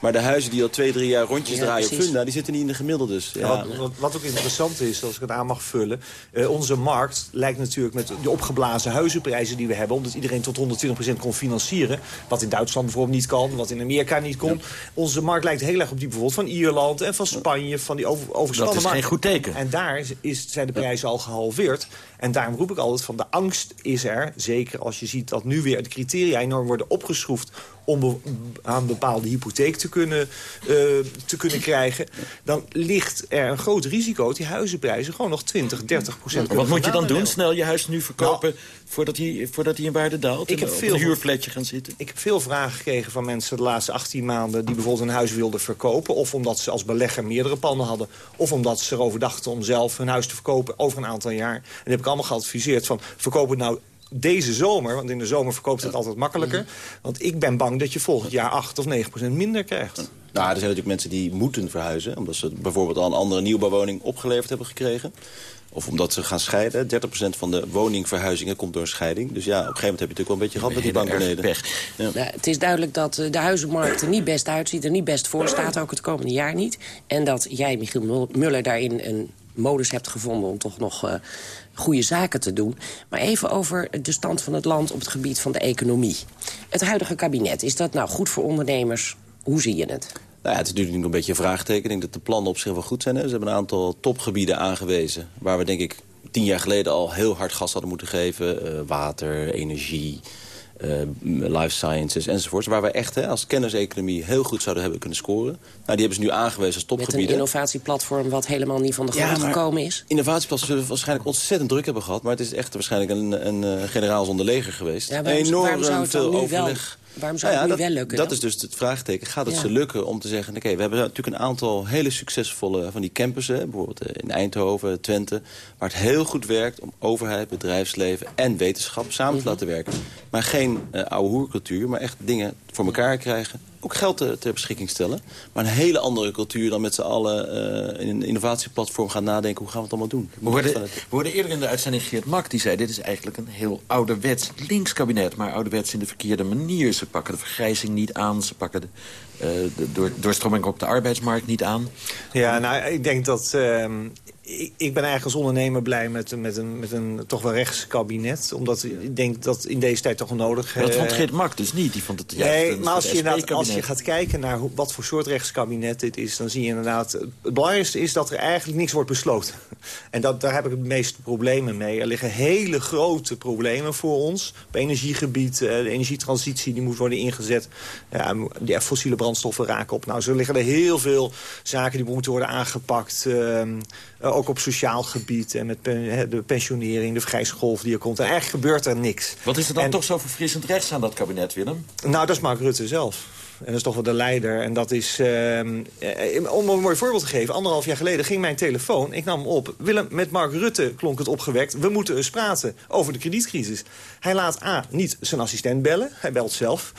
Maar de huizen die al twee, drie jaar rondjes Ja, draaien op. Funda... die zitten niet in de gemiddeldes. Ja. Ja, wat, wat, wat ook interessant is, als ik het aan mag vullen... eh, onze markt lijkt natuurlijk met de opgeblazen huizenprijzen die we hebben... omdat iedereen tot 120% kon financieren... wat in Duitsland bijvoorbeeld niet kan, wat in Amerika niet kon. Onze markt lijkt heel erg op die bijvoorbeeld van Ierland en van Spanje... van die over, overspannen Dat is geen markt. goed teken. En daar is- is, zijn de prijzen al gehalveerd. En daarom roep ik altijd van de angst is er... zeker als je ziet dat nu weer de criteria enorm worden opgeschroefd om aan een bepaalde hypotheek te kunnen, eh, te kunnen krijgen... dan ligt er een groot risico dat die huizenprijzen gewoon nog 20, 30 procent Wat moet je dan doen? Snel je huis nu verkopen voordat, hij, voordat hij in waarde daalt? Nou, Ik heb veel- een huurfletje gaan zitten? Ik heb veel vragen gekregen van mensen de laatste 18 maanden... die bijvoorbeeld een huis wilden verkopen. Of omdat ze als belegger meerdere panden hadden. Of omdat ze erover dachten om zelf hun huis te verkopen over een aantal jaar. En dat heb ik allemaal geadviseerd van verkoop het nou deze zomer. Want in de zomer verkoopt het altijd makkelijker. Want ik ben bang dat je volgend jaar 8 of 9 procent minder krijgt. Nou, er zijn natuurlijk mensen die moeten verhuizen... omdat ze bijvoorbeeld al een andere nieuwbouwwoning opgeleverd hebben gekregen. Of omdat ze gaan scheiden. 30% van de woningverhuizingen komt door een scheiding. Dus ja, op een gegeven moment heb je natuurlijk wel een beetje gehad met die bank Heel erg beneden. pech. Ja. Nou, het is duidelijk dat eh, de huizenmarkt er niet best uitziet... er niet best voor staat, ook het komende jaar niet. En dat jij, Michiel Mul- Muller, daarin een modus hebt gevonden... om toch nog eh, goede zaken te doen. Maar even over de stand van het land op het gebied van de economie. Het huidige kabinet, is dat nou goed voor ondernemers? Hoe zie je het? Nou ja, het is natuurlijk een beetje een denk dat de plannen op zich wel goed zijn. Hè. Ze hebben een aantal topgebieden aangewezen... waar we denk ik tien jaar geleden al heel hard gas hadden moeten geven. Eh, water, energie, life sciences enzovoorts. Waar we echt hè, als kenniseconomie heel goed zouden hebben kunnen scoren. Nou, die hebben ze nu aangewezen als Met een topgebieden. innovatieplatform wat helemaal niet van de grond gekomen is? Innovatieplatsen zullen waarschijnlijk ontzettend druk hebben gehad. Maar het is echt waarschijnlijk een, een, eh, generaal zonder leger geweest. Ja, waarom- Enorm waarom zou het dan veel wel- overleg. Waarom zou het Nou nu dat, wel lukken Dat dan? is dus het vraagteken. Gaat het Ja. ze lukken om te zeggen... oké, we hebben natuurlijk een aantal hele succesvolle van die campussen... bijvoorbeeld eh, in Eindhoven, Twente... waar het heel goed werkt om overheid, bedrijfsleven en wetenschap samen Mhm. te laten werken. Maar geen eh oude hoercultuur, maar echt dingen voor elkaar krijgen. Ook geld te- ter beschikking stellen. Maar een hele andere cultuur dan met z'n allen eh, in een innovatieplatform gaan nadenken... hoe gaan we het allemaal doen. We hoorden, we hoorden eerder in de uitzending Geert Mak, die zei... dit is eigenlijk een heel ouderwets linkskabinet, maar ouderwets in de verkeerde manier. Ze pakken de vergrijzing niet aan, ze pakken de, eh, de door, doorstroming op de arbeidsmarkt niet aan. Ja, nou, ik denk dat... ehm, ik, ik ben eigenlijk als ondernemer blij met, met, een, met een toch wel rechtskabinet. Omdat ik denk dat in deze tijd toch wel nodig... Maar dat eh, vond Geert Mak dus niet. Die vond het juist Nee, maar als je, als je gaat kijken naar hoe, wat voor soort rechtskabinet dit is... dan zie je inderdaad... Het belangrijkste is dat er eigenlijk niks wordt besloten. [LAUGHS] En dat, daar heb ik het meeste problemen mee. Er liggen hele grote problemen voor ons. Op energiegebied, eh, de energietransitie die moet worden ingezet. Ja, die fossiele brandstoffen raken op. Nou, zo liggen er heel veel zaken die moeten worden aangepakt. ehm, eh, ook op sociaal gebied en met pen- de pensionering, de vergrijsgolf die er komt. En eigenlijk gebeurt er niks. Wat is er dan En- toch zo verfrissend rechts aan dat kabinet, Willem? nou, dat is Mark Rutte zelf. En dat is toch wel de leider. En dat is, ehm, eh, om een mooi voorbeeld te geven... anderhalf jaar geleden ging mijn telefoon, ik nam hem op... Willem, met Mark Rutte klonk het opgewekt... we moeten eens praten over de kredietcrisis. Hij laat A, niet zijn assistent bellen, hij belt zelf...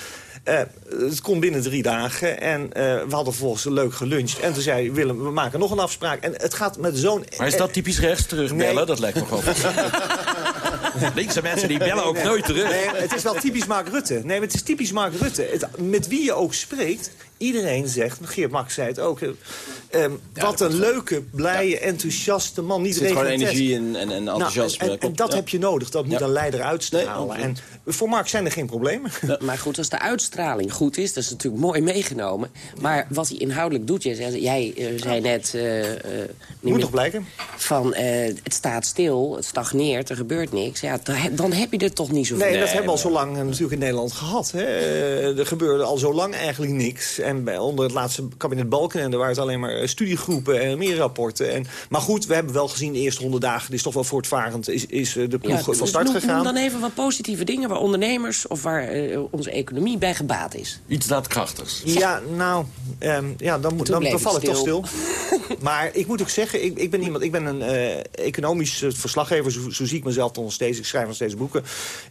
Eh, het kon binnen drie dagen en uh, we hadden vervolgens leuk geluncht. En toen zei Willem, we maken nog een afspraak. En het gaat met zo'n... Maar is dat typisch rechts terugbellen? Nee. Dat lijkt me gewoon... [LAUGHS] Linkse mensen die bellen ook nooit terug. Nee, het is wel typisch Mark Rutte. Nee, het is typisch Mark Rutte. Het, met wie je ook spreekt, iedereen zegt, Geert Max zei het ook... Um, wat een leuke, blije, enthousiaste man. Niet er zit gewoon energie en, en, en nou, enthousiasme. Nou, en, en, dat heb je nodig. Dat moet een leider uitstralen. Nee, en voor Mark zijn er geen problemen. Maar goed, als de uitstraling goed is, dat is natuurlijk mooi meegenomen. Maar wat hij inhoudelijk doet, jij, jij uh, zei net... Uh, uh, moet toch blijken? Van, het staat stil, het stagneert, er gebeurt niks. Ja, dan heb je er toch niet zoveel. Nee, dat hebben we al zo lang natuurlijk in Nederland gehad. Hè. er gebeurde al zo lang eigenlijk niks. En bij, onder het laatste kabinet Balkenende waren het alleen maar eh, studiegroepen en meer rapporten. En, maar goed, we hebben wel gezien de eerste honderd dagen... is toch wel voortvarend, is, is eh, de ploeg van start gegaan. Noem dan even wat positieve dingen waar ondernemers... of waar uh, onze economie bij gebaat is. Iets daadkrachtigs. Ja, nou, um, ja, dan, dan, dan val ik toch stil. maar ik moet ook zeggen, ik, ik ben iemand... ik ben een uh, economisch verslaggever, zo, zo, zie ik mezelf nog steeds. Ik schrijf nog steeds boeken.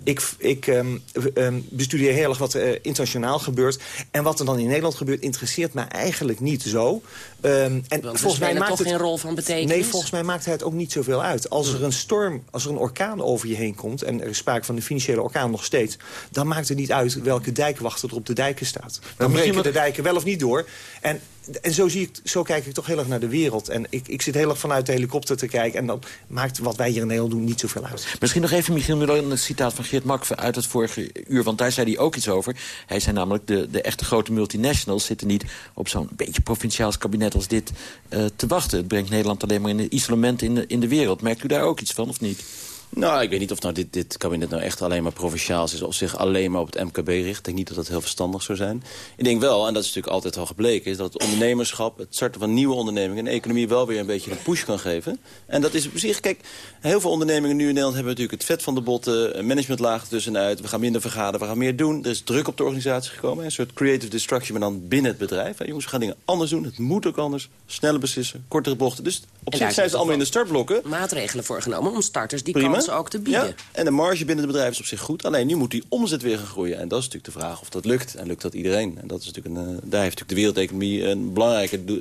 Ik, ik um, um, bestudeer heel erg wat er internationaal gebeurt. En wat er dan in Nederland gebeurt, interesseert mij eigenlijk niet zo. Um, en volgens mij maakt toch het, geen rol van betekenis? Nee, volgens mij maakt het ook niet zoveel uit. Als er een storm, als er een orkaan over je heen komt... en er is sprake van een financiële orkaan nog steeds... dan maakt het niet uit welke dijkwachter er op de dijken staat. Dan breken de dijken wel of niet door. En en zo, zie ik, zo kijk ik toch heel erg naar de wereld. En ik, ik zit heel erg vanuit de helikopter te kijken. En dan maakt wat wij hier in Nederland doen niet zoveel uit. Misschien nog even, Michiel Muller, een citaat van Geert Mak uit het vorige uur. Want daar zei hij ook iets over. Hij zei namelijk, de, de echte grote multinationals zitten niet op zo'n beetje provinciaals kabinet als dit uh, te wachten. Het brengt Nederland alleen maar in isolement in de, in de wereld. Merkt u daar ook iets van, of niet? Nou, ik weet niet of nou dit, dit kabinet nou echt alleen maar provinciaals is... of zich alleen maar op het MKB richt. Ik denk niet dat dat heel verstandig zou zijn. Ik denk wel, en dat is natuurlijk altijd al gebleken... is dat ondernemerschap, het starten van nieuwe ondernemingen... en de economie wel weer een beetje een push kan geven. En dat is op zich, kijk, heel veel ondernemingen nu in Nederland... hebben natuurlijk het vet van de botten, managementlaag tussenuit... we gaan minder vergaderen, we gaan meer doen. Er is druk op de organisatie gekomen, een soort creative destruction... maar dan binnen het bedrijf. jongens, we gaan dingen anders doen, het moet ook anders. Sneller beslissen, kortere bochten. Dus op zich zijn ze allemaal in de startblokken. Maatregelen voorgenomen om starters die Prima ook te bieden. Ja, en de marge binnen het bedrijf is op zich goed. Alleen nu moet die omzet weer gaan groeien. En dat is natuurlijk de vraag of dat lukt. En lukt dat iedereen? En dat is natuurlijk een, uh, daar heeft natuurlijk de wereldeconomie een belangrijke... Uh,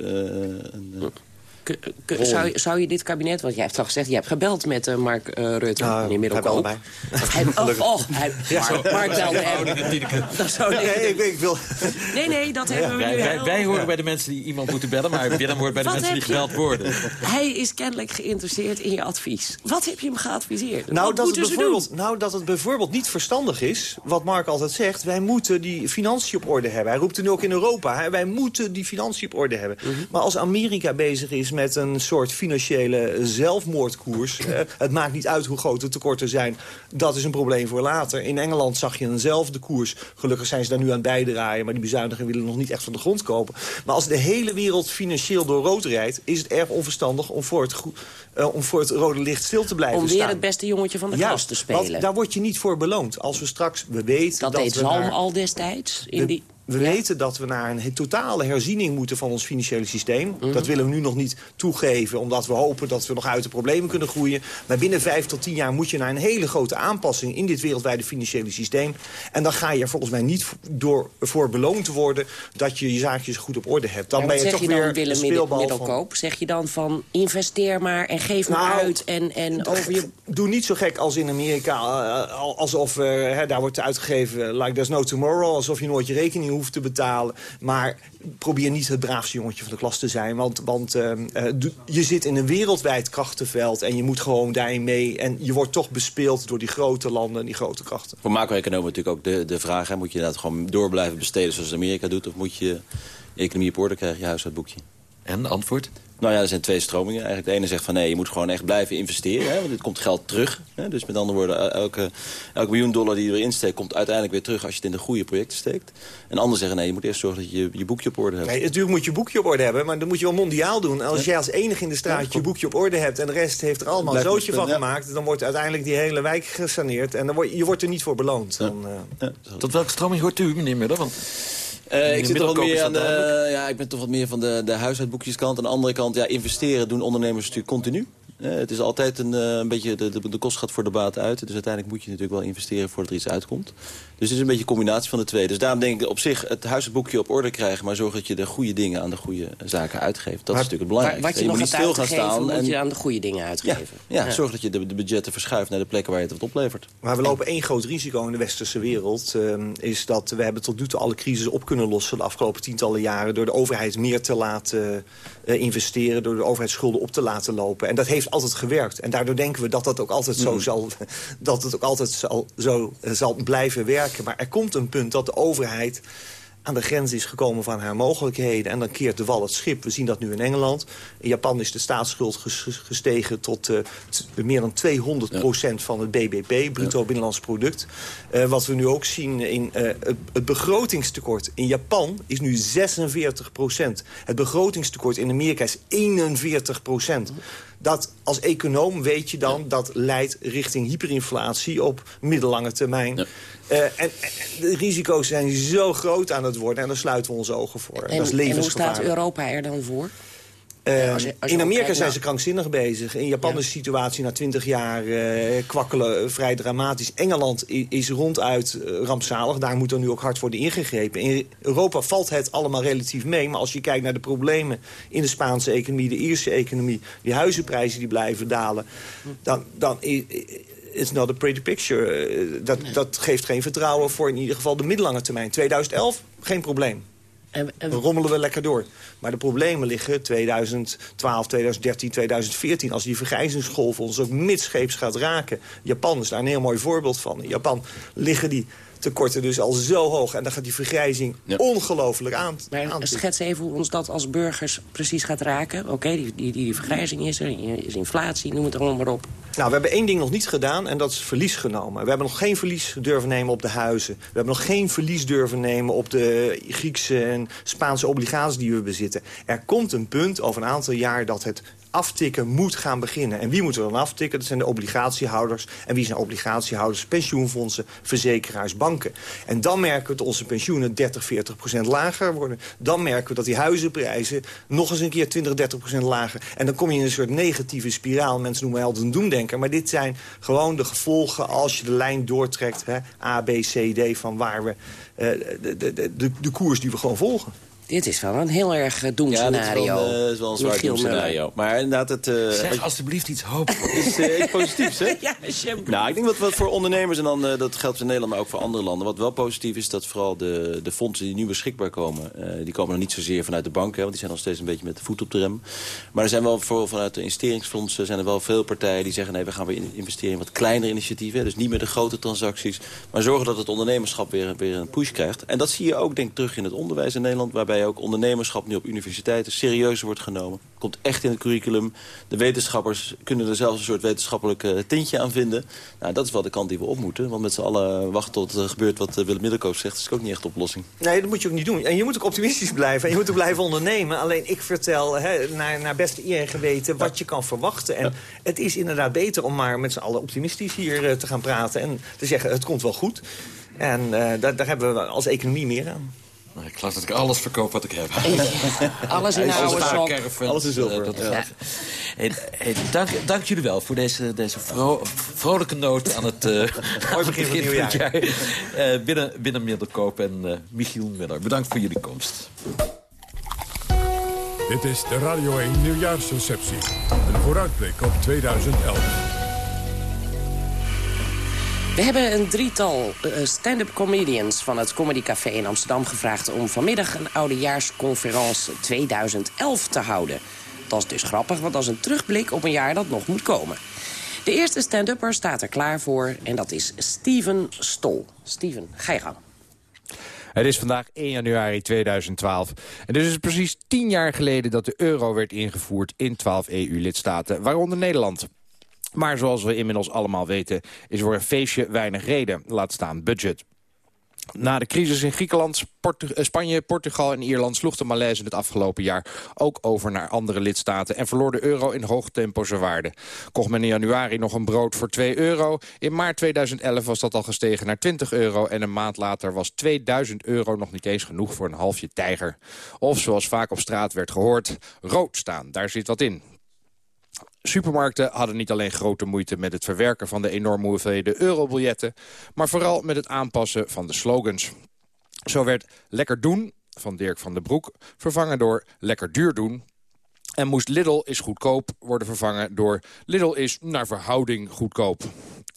een, zou, zou, je dit kabinet, want jij hebt al gezegd... je hebt gebeld met uh, Mark uh, Rutte, nou, inmiddels ook. Bij. Hij, [LAUGHS] oh, oh, hij, ja, Mark, Mark belde hem. Dat zou nee, ik, ik, wil... nee, nee, dat hebben we wij, nu wij, wij, horen bij de mensen die iemand moeten bellen... maar Willem hoort bij de mensen die gebeld worden. Hij is kennelijk geïnteresseerd in je advies. Wat heb je hem geadviseerd? Nou, dat het, bijvoorbeeld, nou, dat het bijvoorbeeld niet verstandig is... wat Mark altijd zegt, wij moeten die financiën op orde hebben. Hij roept het nu ook in Europa. Wij moeten die financiën op orde hebben. Mhm. Maar als Amerika bezig is met een soort financiële zelfmoordkoers. het maakt niet uit hoe groot de tekorten zijn. Dat is een probleem voor later. In Engeland zag je eenzelfde koers. Gelukkig zijn ze daar nu aan bijdraaien. Maar die bezuinigingen willen nog niet echt van de grond kopen. Maar als de hele wereld financieel door rood rijdt... is het erg onverstandig om voor het, uh, om voor het rode licht stil te blijven om staan. Om weer het beste jongetje van de klas te spelen. Want daar word je niet voor beloond. Als we straks, we weten... Dat, dat deed Zalm al destijds. In die... We weten dat we naar een totale herziening moeten van ons financiële systeem. Mhm. Dat willen we nu nog niet toegeven, omdat we hopen dat we nog uit de problemen kunnen groeien. Maar binnen vijf tot tien jaar moet je naar een hele grote aanpassing in dit wereldwijde financiële systeem. En dan ga je volgens mij niet door, voor beloond worden dat je je zaakjes goed op orde hebt. Dan ben je toch je weer Willem speelbal middelkoop? Van... Zeg je dan van investeer maar en geef maar nou, uit en, en over je... [LAUGHS] Doe niet zo gek als in Amerika, uh, alsof uh, daar wordt uitgegeven like there's no tomorrow, alsof je nooit je rekening hoeft te betalen. Maar probeer niet het braafste jongetje van de klas te zijn. Want, want uh, je zit in een wereldwijd krachtenveld en je moet gewoon daarin mee. En je wordt toch bespeeld door die grote landen en die grote krachten. Voor macro-economen natuurlijk ook de, de vraag... Hè, moet je dat gewoon door blijven besteden zoals Amerika doet... of moet je economie op orde krijgen, je huishoudboekje? En, antwoord? Nou ja, er zijn twee stromingen. Eigenlijk de ene zegt van nee, je moet gewoon echt blijven investeren. Hè, want dit komt geld terug. Hè, dus met andere woorden, elke, elke miljoen dollar die je erin steekt... komt uiteindelijk weer terug als je het in de goede projecten steekt. En anderen zeggen nee, je moet eerst zorgen dat je je boekje op orde hebt. Nee, natuurlijk moet je boekje op orde hebben, maar dan moet je wel mondiaal doen. Als jij als enige in de straat je boekje op orde hebt... en de rest heeft er allemaal een zootje van gemaakt... dan wordt uiteindelijk die hele wijk gesaneerd. En dan word, je wordt er niet voor beloond. Dan, uh... Tot welke stroming hoort u, meneer? Want uh, ik, zit toch wat meer aan de, ja, ik ben toch wat meer van de, de huishoudboekjeskant. Aan de andere kant, ja, investeren doen ondernemers natuurlijk continu. Eh, het is altijd een, eh, een beetje, de, de, de kost gaat voor de baat uit. Dus uiteindelijk moet je natuurlijk wel investeren voordat er iets uitkomt. Dus het is een beetje een combinatie van de twee. Dus daarom denk ik op zich het huisboekje op orde krijgen... maar zorg dat je de goede dingen aan de goede zaken uitgeeft. Dat is natuurlijk het belangrijkste. Wat je, nog moet niet stil gaan staan. en... moet je aan de goede dingen uitgeven. Ja, ja, zorg dat je de, de, budgetten verschuift naar de plekken waar je het wat oplevert. Maar we lopen één groot risico in de westerse wereld. Uh, is dat we hebben tot nu toe alle crisis op kunnen lossen... de afgelopen tientallen jaren... door de overheid meer te laten uh, investeren... door de overheidsschulden op te laten lopen. En dat heeft altijd gewerkt. En daardoor denken we dat dat ook altijd zo, mm. zal, [LAUGHS] dat het ook altijd zal, zo uh, zal blijven werken. Maar er komt een punt dat de overheid aan de grens is gekomen van haar mogelijkheden. En dan keert de wal het schip. We zien dat nu in Engeland. In Japan is de staatsschuld gestegen tot uh, meer dan 200% van het BBP, bruto ja. binnenlands product. Uh, wat we nu ook zien in uh, het, het, begrotingstekort in Japan is nu 46% Het begrotingstekort in Amerika is 41 dat als econoom weet je dan dat leidt richting hyperinflatie op middellange termijn. Ja. Uh, en, en, de risico's zijn zo groot aan het worden en daar sluiten we onze ogen voor. En, dat is en hoe staat Europa er dan voor? Uh, als je, als je in Amerika zijn ze krankzinnig bezig. In Japan ja. is de situatie na twintig jaar uh, kwakkelen vrij dramatisch. Engeland is ronduit uh, rampzalig. Daar moet er nu ook hard worden ingegrepen. In Europa valt het allemaal relatief mee. Maar als je kijkt naar de problemen in de Spaanse economie... de Ierse economie, die huizenprijzen die blijven dalen... dan, dan it's not a pretty picture. dat, nee. dat geeft geen vertrouwen voor in ieder geval de middellange termijn. 2011, geen probleem. En. Dan rommelen we lekker door. Maar de problemen liggen 2012, 2013, 2014... als die vergrijzingsgolf ons ook midscheeps gaat raken. Japan is daar een heel mooi voorbeeld van. In Japan liggen die tekorten dus al zo hoog. En dan gaat die vergrijzing ja. ongelooflijk aan. Maar aan schets even hoe ons dat als burgers precies gaat raken. Oké, okay, die, die, die, vergrijzing is er, is inflatie, noem het allemaal maar op. Nou, we hebben één ding nog niet gedaan en dat is verlies genomen. We hebben nog geen verlies durven nemen op de huizen. We hebben nog geen verlies durven nemen op de Griekse en Spaanse obligaties die we bezitten. Er komt een punt over een aantal jaar dat het aftikken moet gaan beginnen. En wie moeten we dan aftikken? Dat zijn de obligatiehouders. En wie zijn obligatiehouders? Pensioenfondsen, verzekeraars, banken. En dan merken we dat onze pensioenen 30, 40 procent lager worden. Dan merken we dat die huizenprijzen nog eens een keer 20, 30 procent lager. En dan kom je in een soort negatieve spiraal. Mensen noemen mij altijd een doemdenker. Maar dit zijn gewoon de gevolgen als je de lijn doortrekt. Hè, A, B, C, D van waar we... Uh, de, de, de, de koers die we gewoon volgen. Dit is wel een heel erg uh, doemscenario. Ja, dat is wel, uh, is wel een zwaar doemscenario. Maar inderdaad, het... Uh, zeg alsjeblieft iets hoopvols. is uh, positiefs, [LAUGHS] hè? ja, nou, ik denk dat wat voor ondernemers, en dan, dat geldt in Nederland, maar ook voor andere landen... wat wel positief is, dat vooral de, de fondsen die nu beschikbaar komen... die komen nog niet zozeer vanuit de banken, want die zijn nog steeds een beetje met de voet op de rem. Maar er zijn wel voor, vanuit de investeringsfondsen zijn er wel veel partijen die zeggen... nee, we gaan weer investeren in wat kleinere initiatieven. Dus niet meer de grote transacties. Maar zorgen dat het ondernemerschap weer, weer een push krijgt. En dat zie je ook, denk ik, terug in het onderwijs in Nederland... waarbij waarbij ook ondernemerschap nu op universiteiten serieus wordt genomen. Komt echt in het curriculum. De wetenschappers kunnen er zelfs een soort wetenschappelijk uh, tintje aan vinden. Nou, dat is wel de kant die we op moeten. Want met z'n allen wachten tot er gebeurt wat uh, Willem Middelkoop zegt... is ook niet echt de oplossing. Nee, dat moet je ook niet doen. En je moet ook optimistisch blijven. En je moet ook blijven ondernemen. Alleen ik vertel hè, naar, naar beste eer en geweten wat je kan verwachten. En ja. het is inderdaad beter om maar met z'n allen optimistisch hier uh, te gaan praten. En te zeggen, het komt wel goed. En daar, daar hebben we als economie meer aan. Nou, ik geloof dat ik alles verkoop wat ik heb. [LAUGHS] alles in oude sok. Alles in zilver. Uh, ja. hey, hey, dank, dank jullie wel voor deze, deze vro vrolijke noot aan het uh, begin, [LAUGHS] begin van het jaar. Uh, binnen, binnen Middelkoop en uh, Michiel Miller. Bedankt voor jullie komst. Dit is de Radio 1 Nieuwjaarsreceptie. Een vooruitblik op 2011. We hebben een drietal uh, stand-up comedians van het Comedy Café in Amsterdam gevraagd... om vanmiddag een oudejaarsconferentie 2011 te houden. Dat is dus grappig, want dat is een terugblik op een jaar dat nog moet komen. De eerste stand-upper staat er klaar voor en dat is Steven Stol. Steven, ga je gang. Het is vandaag 1 januari 2012. En dus is het precies 10 jaar geleden dat de euro werd ingevoerd in 12 EU-lidstaten, waaronder Nederland. Maar zoals we inmiddels allemaal weten is voor een feestje weinig reden. Laat staan budget. Na de crisis in Griekenland, eh, Spanje, Portugal en Ierland... sloeg de malaise het afgelopen jaar ook over naar andere lidstaten... en verloor de euro in hoog tempo zijn waarde. Kocht men in januari nog een brood voor 2 euro. In maart 2011 was dat al gestegen naar 20 euro... en een maand later was 2000 euro nog niet eens genoeg voor een halfje tijger. Of zoals vaak op straat werd gehoord, rood staan, daar zit wat in. Supermarkten hadden niet alleen grote moeite met het verwerken van de enorme hoeveelheden eurobiljetten... maar vooral met het aanpassen van de slogans. Zo werd Lekker Doen van Dirk van den Broek vervangen door Lekker Duur Doen... En moest Lidl is goedkoop worden vervangen door Lidl is naar verhouding goedkoop.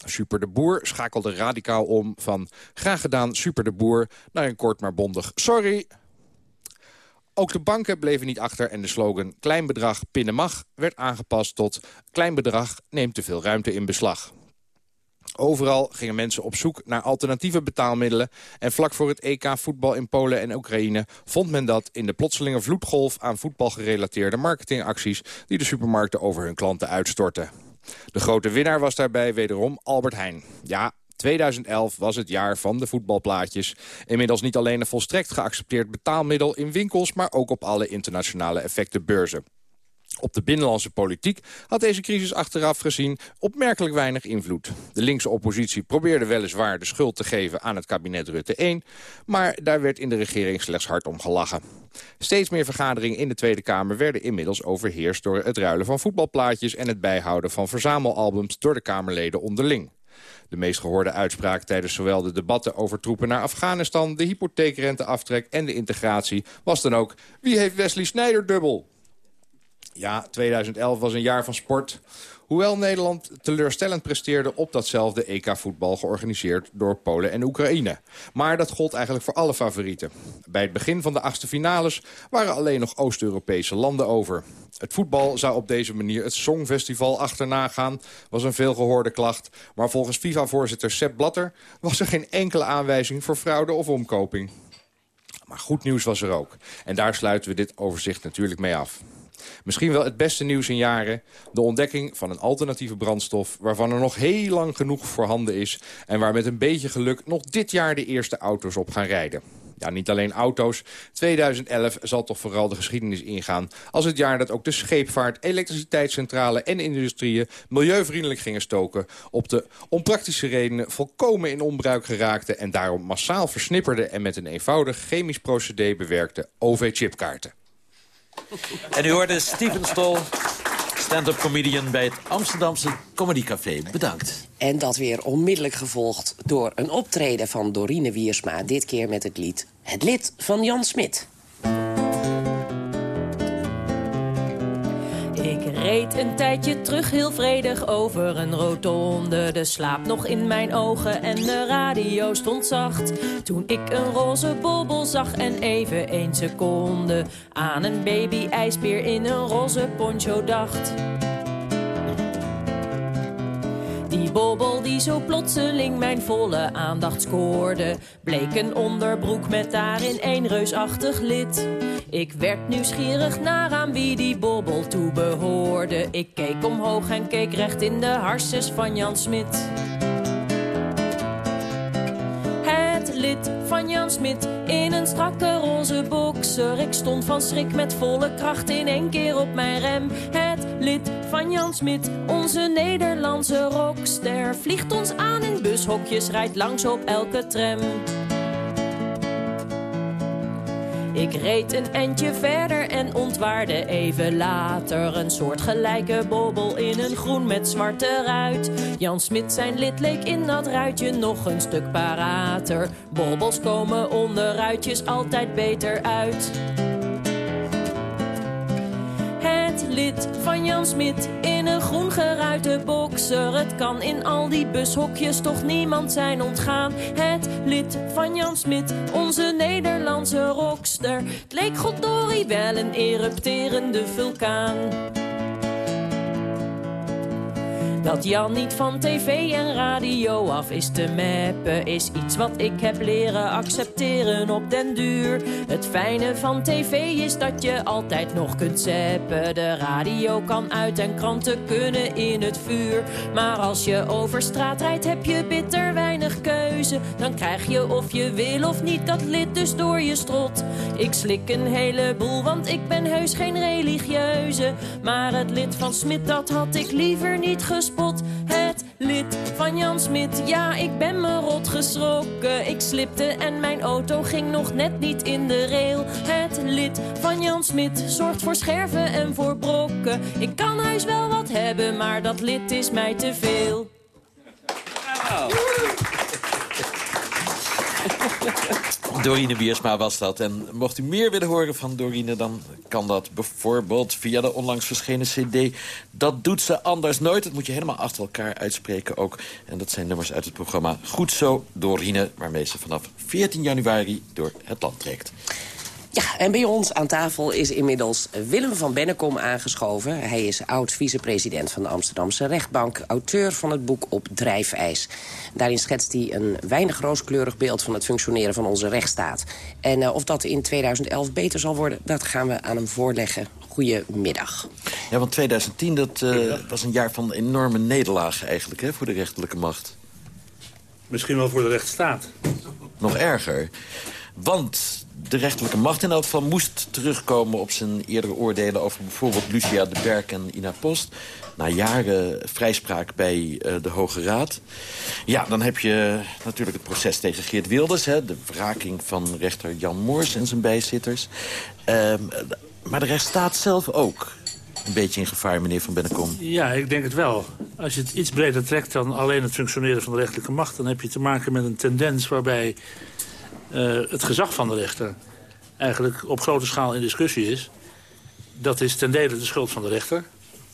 Super de Boer schakelde radicaal om van graag gedaan Super de Boer... naar een kort maar bondig sorry. Ook de banken bleven niet achter en de slogan klein bedrag pinnen mag... werd aangepast tot klein bedrag neemt te veel ruimte in beslag. Overal gingen mensen op zoek naar alternatieve betaalmiddelen... en vlak voor het EK voetbal in Polen en Oekraïne... vond men dat in de plotselinge vloedgolf aan voetbalgerelateerde marketingacties... die de supermarkten over hun klanten uitstortten. De grote winnaar was daarbij wederom Albert Heijn. Ja, 2011 was het jaar van de voetbalplaatjes. Inmiddels niet alleen een volstrekt geaccepteerd betaalmiddel in winkels... maar ook op alle internationale effectenbeurzen. Op de binnenlandse politiek had deze crisis achteraf gezien opmerkelijk weinig invloed. De linkse oppositie probeerde weliswaar de schuld te geven aan het kabinet Rutte 1... maar daar werd in de regering slechts hard om gelachen. Steeds meer vergaderingen in de Tweede Kamer werden inmiddels overheerst... door het ruilen van voetbalplaatjes en het bijhouden van verzamelalbums door de Kamerleden onderling. De meest gehoorde uitspraak tijdens zowel de debatten over troepen naar Afghanistan... de hypotheekrenteaftrek en de integratie was dan ook... wie heeft Wesley Snijder dubbel? Ja, 2011 was een jaar van sport. Hoewel Nederland teleurstellend presteerde op datzelfde EK-voetbal... georganiseerd door Polen en Oekraïne. Maar dat gold eigenlijk voor alle favorieten. Bij het begin van de achtste finales waren alleen nog Oost-Europese landen over. Het voetbal zou op deze manier het Songfestival achterna gaan... was een veelgehoorde klacht. Maar volgens FIFA-voorzitter Sepp Blatter... was er geen enkele aanwijzing voor fraude of omkoping. Maar goed nieuws was er ook. En daar sluiten we dit overzicht natuurlijk mee af. Misschien wel het beste nieuws in jaren. De ontdekking van een alternatieve brandstof... waarvan er nog heel lang genoeg voorhanden is... en waar met een beetje geluk nog dit jaar de eerste auto's op gaan rijden. Ja, niet alleen auto's. 2011 zal toch vooral de geschiedenis ingaan... als het jaar dat ook de scheepvaart, elektriciteitscentrale en industrieën... milieuvriendelijk gingen stoken... op de onpraktische redenen volkomen in onbruik geraakte... en daarom massaal versnipperde en met een eenvoudig chemisch procedé bewerkte OV-chipkaarten. En u hoorde Steven Stol, stand-up comedian bij het Amsterdamse Comedy Café. Bedankt. En dat weer onmiddellijk gevolgd door een optreden van Dorine Wiersma. Dit keer met het lied Het Lid van Jan Smit. Ik reed een tijdje terug heel vredig over een rotonde. De slaap nog in mijn ogen en de radio stond zacht. Toen ik een roze bobbel zag en even één seconde... aan een baby-ijsbeer in een roze poncho dacht... Die bobbel die zo plotseling mijn volle aandacht scoorde... bleek een onderbroek met daarin één reusachtig lid. Ik werd nieuwsgierig naar aan wie die bobbel toe behoorde. Ik keek omhoog en keek recht in de harses van Jan Smit. Het lid van Jan Smit in een strakke roze boxer. Ik stond van schrik met volle kracht in één keer op mijn rem. Het lid van Jan Smit, onze Nederlandse rockster, vliegt ons aan in bushokjes, rijdt langs op elke tram. Ik reed een endje verder en ontwaarde even later een soort gelijke bobbel in een groen met zwarte ruit. Jan Smit zijn lid leek in dat ruitje nog een stuk parater. Bobbels komen onder ruitjes altijd beter uit. Lid van Jan Smit in een groen geruite boxer. Het kan in al die bushokjes toch niemand zijn ontgaan. Het lid van Jan Smit, onze Nederlandse rockster. Het leek goddorie wel een erupterende vulkaan. Dat Jan niet van tv en radio af is te mappen Is iets wat ik heb leren accepteren op den duur. Het fijne van tv is dat je altijd nog kunt zappen. De radio kan uit en kranten kunnen in het vuur. Maar als je over straat rijdt heb je bitter weinig keuze. Dan krijg je of je wil of niet dat lid dus door je strot. Ik slik een heleboel want ik ben heus geen religieuze. Maar het lid van Smit dat had ik liever niet Het lid lid van Jan Smit. Ja, ik ben me rot geschrokken. Ik slipte en mijn auto ging nog net niet in de rail. Het lid van Jan Smit zorgt voor scherven en voor brokken. Ik kan huis wel wat hebben, maar dat lid is mij te veel. [LAUGHS] Dorine Biersma was dat. En mocht u meer willen horen van Dorine... dan kan dat bijvoorbeeld via de onlangs verschenen cd. Dat doet ze anders nooit. Dat moet je helemaal achter elkaar uitspreken ook. En dat zijn nummers uit het programma Goed Zo, Dorine... waarmee ze vanaf 14 januari door het land trekt. Ja, en bij ons aan tafel is inmiddels Willem van Bennekom aangeschoven. Hij is oud-vicepresident van de Amsterdamse rechtbank... auteur van het boek Op Drijfijs. Daarin schetst hij een weinig rooskleurig beeld... van het functioneren van onze rechtsstaat. En uh, of dat in 2011 beter zal worden, dat gaan we aan hem voorleggen. Goedemiddag. Ja, want 2010 dat, uh, was een jaar van enorme nederlagen eigenlijk hè, voor de rechterlijke macht. Misschien wel voor de rechtsstaat. Nog erger. Want de rechterlijke macht in elk geval moest terugkomen op zijn eerdere oordelen... over bijvoorbeeld Lucia de Berk en Ina Post. Na jaren vrijspraak bij uh, de Hoge Raad. Ja, dan heb je natuurlijk het proces tegen Geert Wilders. Hè, de wraking van rechter Jan Moors en zijn bijzitters. Uh, maar de rechtsstaat zelf ook een beetje in gevaar, meneer Van Bennekom? Ja, ik denk het wel. Als je het iets breder trekt dan alleen het functioneren van de rechterlijke macht... dan heb je te maken met een tendens waarbij het gezag van de rechter eigenlijk op grote schaal in discussie is. Dat is ten dele de schuld van de rechter,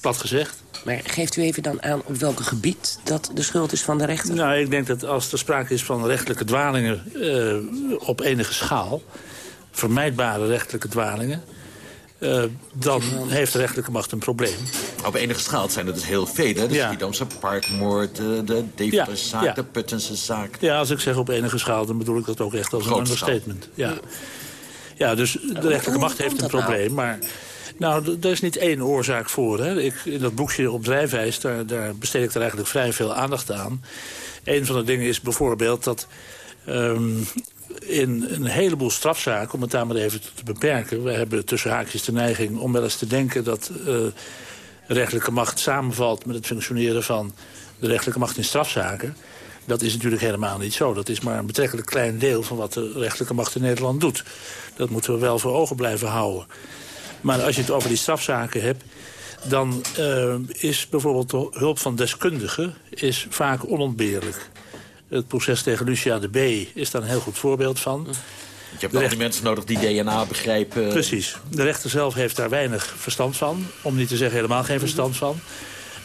plat gezegd. Maar geeft u even dan aan op welk gebied dat de schuld is van de rechter? Nou, ik denk dat als er sprake is van rechtelijke dwalingen uh, op enige schaal... vermijdbare rechtelijke dwalingen... Uh, dan heeft de rechterlijke macht een probleem. Op enige schaal zijn er dus heel veel. Hè? De ja. Schiedamse parkmoord, de, de ja. de Puttense zaak. Ja, als ik zeg op enige schaal, dan bedoel ik dat ook echt als Grote een understatement. Ja. ja, dus de rechterlijke macht heeft een probleem. Maar nou, daar is niet één oorzaak voor. Hè. Ik, in dat boekje op drijfwijs, daar, daar besteed ik er eigenlijk vrij veel aandacht aan. Een van de dingen is bijvoorbeeld dat... Um, in een heleboel strafzaken, om het daar maar even te beperken... we hebben tussen haakjes de neiging om wel eens te denken... dat uh, de rechtelijke macht samenvalt met het functioneren van de rechtelijke macht in strafzaken. Dat is natuurlijk helemaal niet zo. Dat is maar een betrekkelijk klein deel van wat de rechtelijke macht in Nederland doet. Dat moeten we wel voor ogen blijven houden. Maar als je het over die strafzaken hebt... dan uh, is bijvoorbeeld de hulp van deskundigen is vaak onontbeerlijk. Het proces tegen Lucia de B is daar een heel goed voorbeeld van. Je hebt al die mensen nodig die DNA begrijpen. Precies. De rechter zelf heeft daar weinig verstand van. Om niet te zeggen helemaal geen verstand van.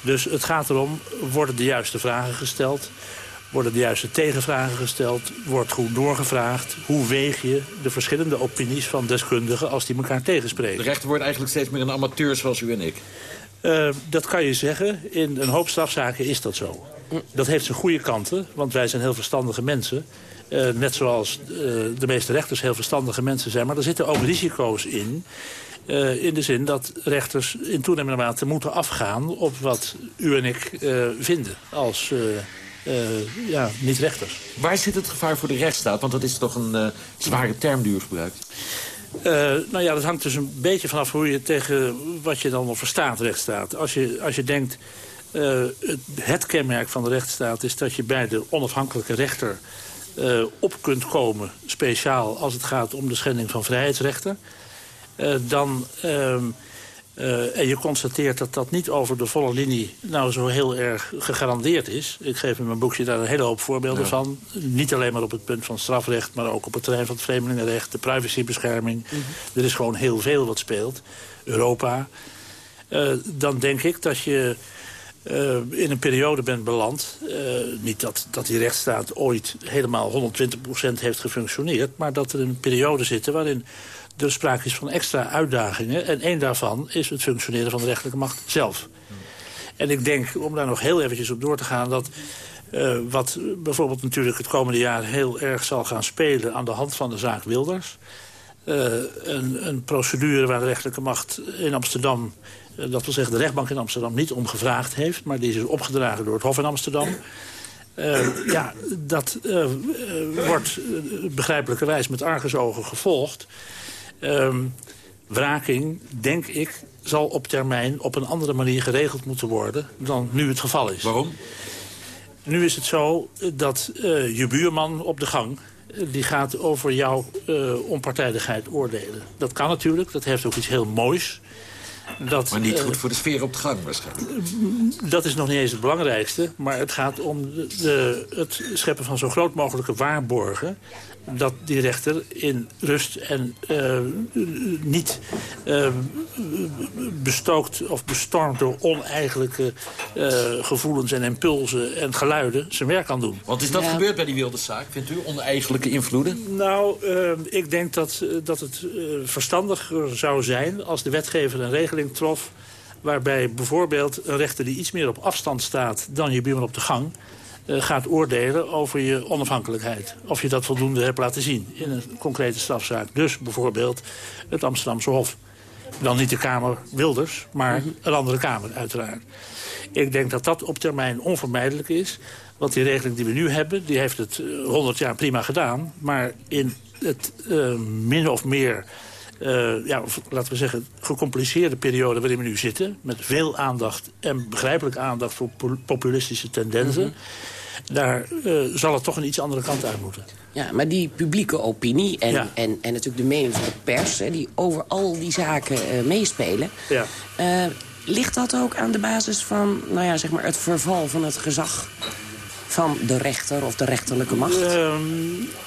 Dus het gaat erom, worden de juiste vragen gesteld? Worden de juiste tegenvragen gesteld? Wordt goed doorgevraagd? Hoe weeg je de verschillende opinies van deskundigen als die elkaar tegenspreken? De rechter wordt eigenlijk steeds meer een amateur zoals u en ik. Uh, dat kan je zeggen. In een hoop strafzaken is dat zo. Dat heeft zijn goede kanten, want wij zijn heel verstandige mensen. Uh, net zoals uh, de meeste rechters heel verstandige mensen zijn. Maar er zitten ook risico's in. Uh, in de zin dat rechters in toenemende mate moeten afgaan... op wat u en ik vinden als ja, niet-rechters. Waar zit het gevaar voor de rechtsstaat? Want dat is toch een zware term die u gebruikt. Uh, nou ja, dat hangt dus een beetje vanaf hoe je tegen wat je dan nog verstaat rechtsstaat. Als je, als je denkt, uh, het, het, kenmerk van de rechtsstaat is dat je bij de onafhankelijke rechter uh, op kunt komen, speciaal als het gaat om de schending van vrijheidsrechten. dan ehm, en je constateert dat dat niet over de volle linie nou zo heel erg gegarandeerd is. Ik geef in mijn boekje daar een hele hoop voorbeelden ja. van. Niet alleen maar op het punt van strafrecht, maar ook op het terrein van het vreemdelingenrecht, de privacybescherming. Mm -hmm. Er is gewoon heel veel wat speelt. Europa. Dan denk ik dat je uh, in een periode bent beland. niet dat, dat die rechtsstaat ooit helemaal 120% heeft gefunctioneerd, maar dat er een periode zit waarin er sprake is van extra uitdagingen. En één daarvan is het functioneren van de rechterlijke macht zelf. En ik denk, om daar nog heel eventjes op door te gaan... dat uh, wat bijvoorbeeld natuurlijk het komende jaar heel erg zal gaan spelen... aan de hand van de zaak Wilders... Een, een, procedure waar de rechterlijke macht in Amsterdam... Uh, dat wil zeggen de rechtbank in Amsterdam niet om gevraagd heeft... maar die is opgedragen door het Hof in Amsterdam... ja, dat wordt begrijpelijkerwijs met argusogen gevolgd... Um, wraking, denk ik, zal op termijn op een andere manier geregeld moeten worden... dan nu het geval is. Waarom? Nu is het zo dat uh, je buurman op de gang... die gaat over jouw uh, onpartijdigheid oordelen. Dat kan natuurlijk, dat heeft ook iets heel moois. Dat, maar niet goed voor de sfeer op de gang waarschijnlijk. Dat is nog niet eens het belangrijkste. Maar het gaat om de, het scheppen van zo groot mogelijke waarborgen dat die rechter in rust en uh, niet uh, bestookt of bestormd door oneigenlijke uh, gevoelens en impulsen en geluiden zijn werk kan doen. Wat is dat ja. gebeurd bij die Wilderszaak, vindt u? Oneigenlijke invloeden? Nou, ik denk dat, dat het verstandiger zou zijn als de wetgever een regeling trof waarbij bijvoorbeeld een rechter die iets meer op afstand staat dan je buurman op de gang gaat oordelen over je onafhankelijkheid. Of je dat voldoende hebt laten zien in een concrete strafzaak. Dus bijvoorbeeld het Amsterdamse Hof. Dan niet de Kamer Wilders, maar een andere Kamer uiteraard. Ik denk dat dat op termijn onvermijdelijk is. Want die regeling die we nu hebben, die heeft het 100 jaar prima gedaan. Maar in het uh, min of meer... Uh, ja, laten we zeggen, gecompliceerde periode waarin we nu zitten... met veel aandacht en begrijpelijk aandacht voor populistische tendensen... Mm -hmm daar uh, zal het toch een iets andere kant uit moeten. Ja, maar die publieke opinie en, ja. en, en natuurlijk de mening van de pers... Hè, die over al die zaken uh, meespelen... Ja. Ligt dat ook aan de basis van nou ja, zeg maar het verval van het gezag van de rechter of de rechterlijke macht? Uh,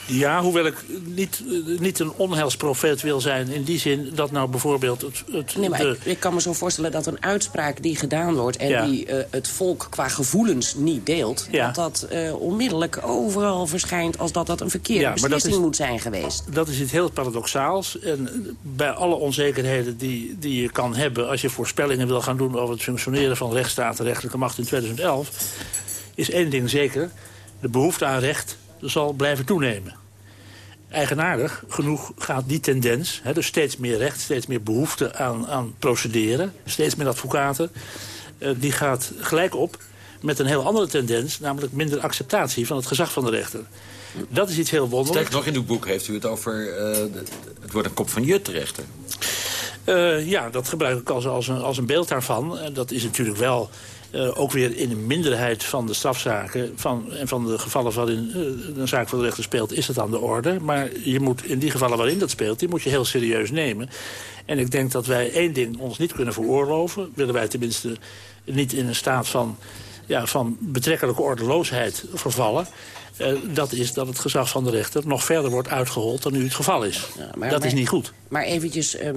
ja, hoewel ik niet, niet een onheilsprofeet wil zijn... in die zin dat nou bijvoorbeeld... Het, het, nee, maar de... ik, ik, kan me zo voorstellen dat een uitspraak die gedaan wordt... en ja. die uh, het volk qua gevoelens niet deelt... Ja. dat dat uh, onmiddellijk overal verschijnt als dat dat een verkeerde ja, beslissing is, moet zijn geweest. Dat is iets heel paradoxaals. En bij alle onzekerheden die, die je kan hebben... als je voorspellingen wil gaan doen over het functioneren van rechtsstaat en rechterlijke macht in 2011 is één ding zeker. De behoefte aan recht zal blijven toenemen. Eigenaardig genoeg gaat die tendens, hè, dus steeds meer recht... steeds meer behoefte aan, aan procederen, steeds meer advocaten... Uh, die gaat gelijk op met een heel andere tendens... namelijk minder acceptatie van het gezag van de rechter. Dat is iets heel wonderlijks. Sterk nog, in uw boek heeft u het over... Uh, het wordt een kop van jut rechter. Uh, ja, dat gebruik ik als, als, een, als een beeld daarvan. En dat is natuurlijk wel uh, ook weer in een minderheid van de strafzaken... Van, en van de gevallen waarin uh, een zaak voor de rechter speelt, is het aan de orde. Maar je moet in die gevallen waarin dat speelt, die moet je heel serieus nemen. En ik denk dat wij één ding ons niet kunnen veroorloven. Willen wij tenminste niet in een staat van, ja, van betrekkelijke ordeloosheid vervallen... Uh, dat is dat het gezag van de rechter nog verder wordt uitgehold dan nu het geval is. Ja, maar, dat maar, is niet goed. Maar eventjes, uh,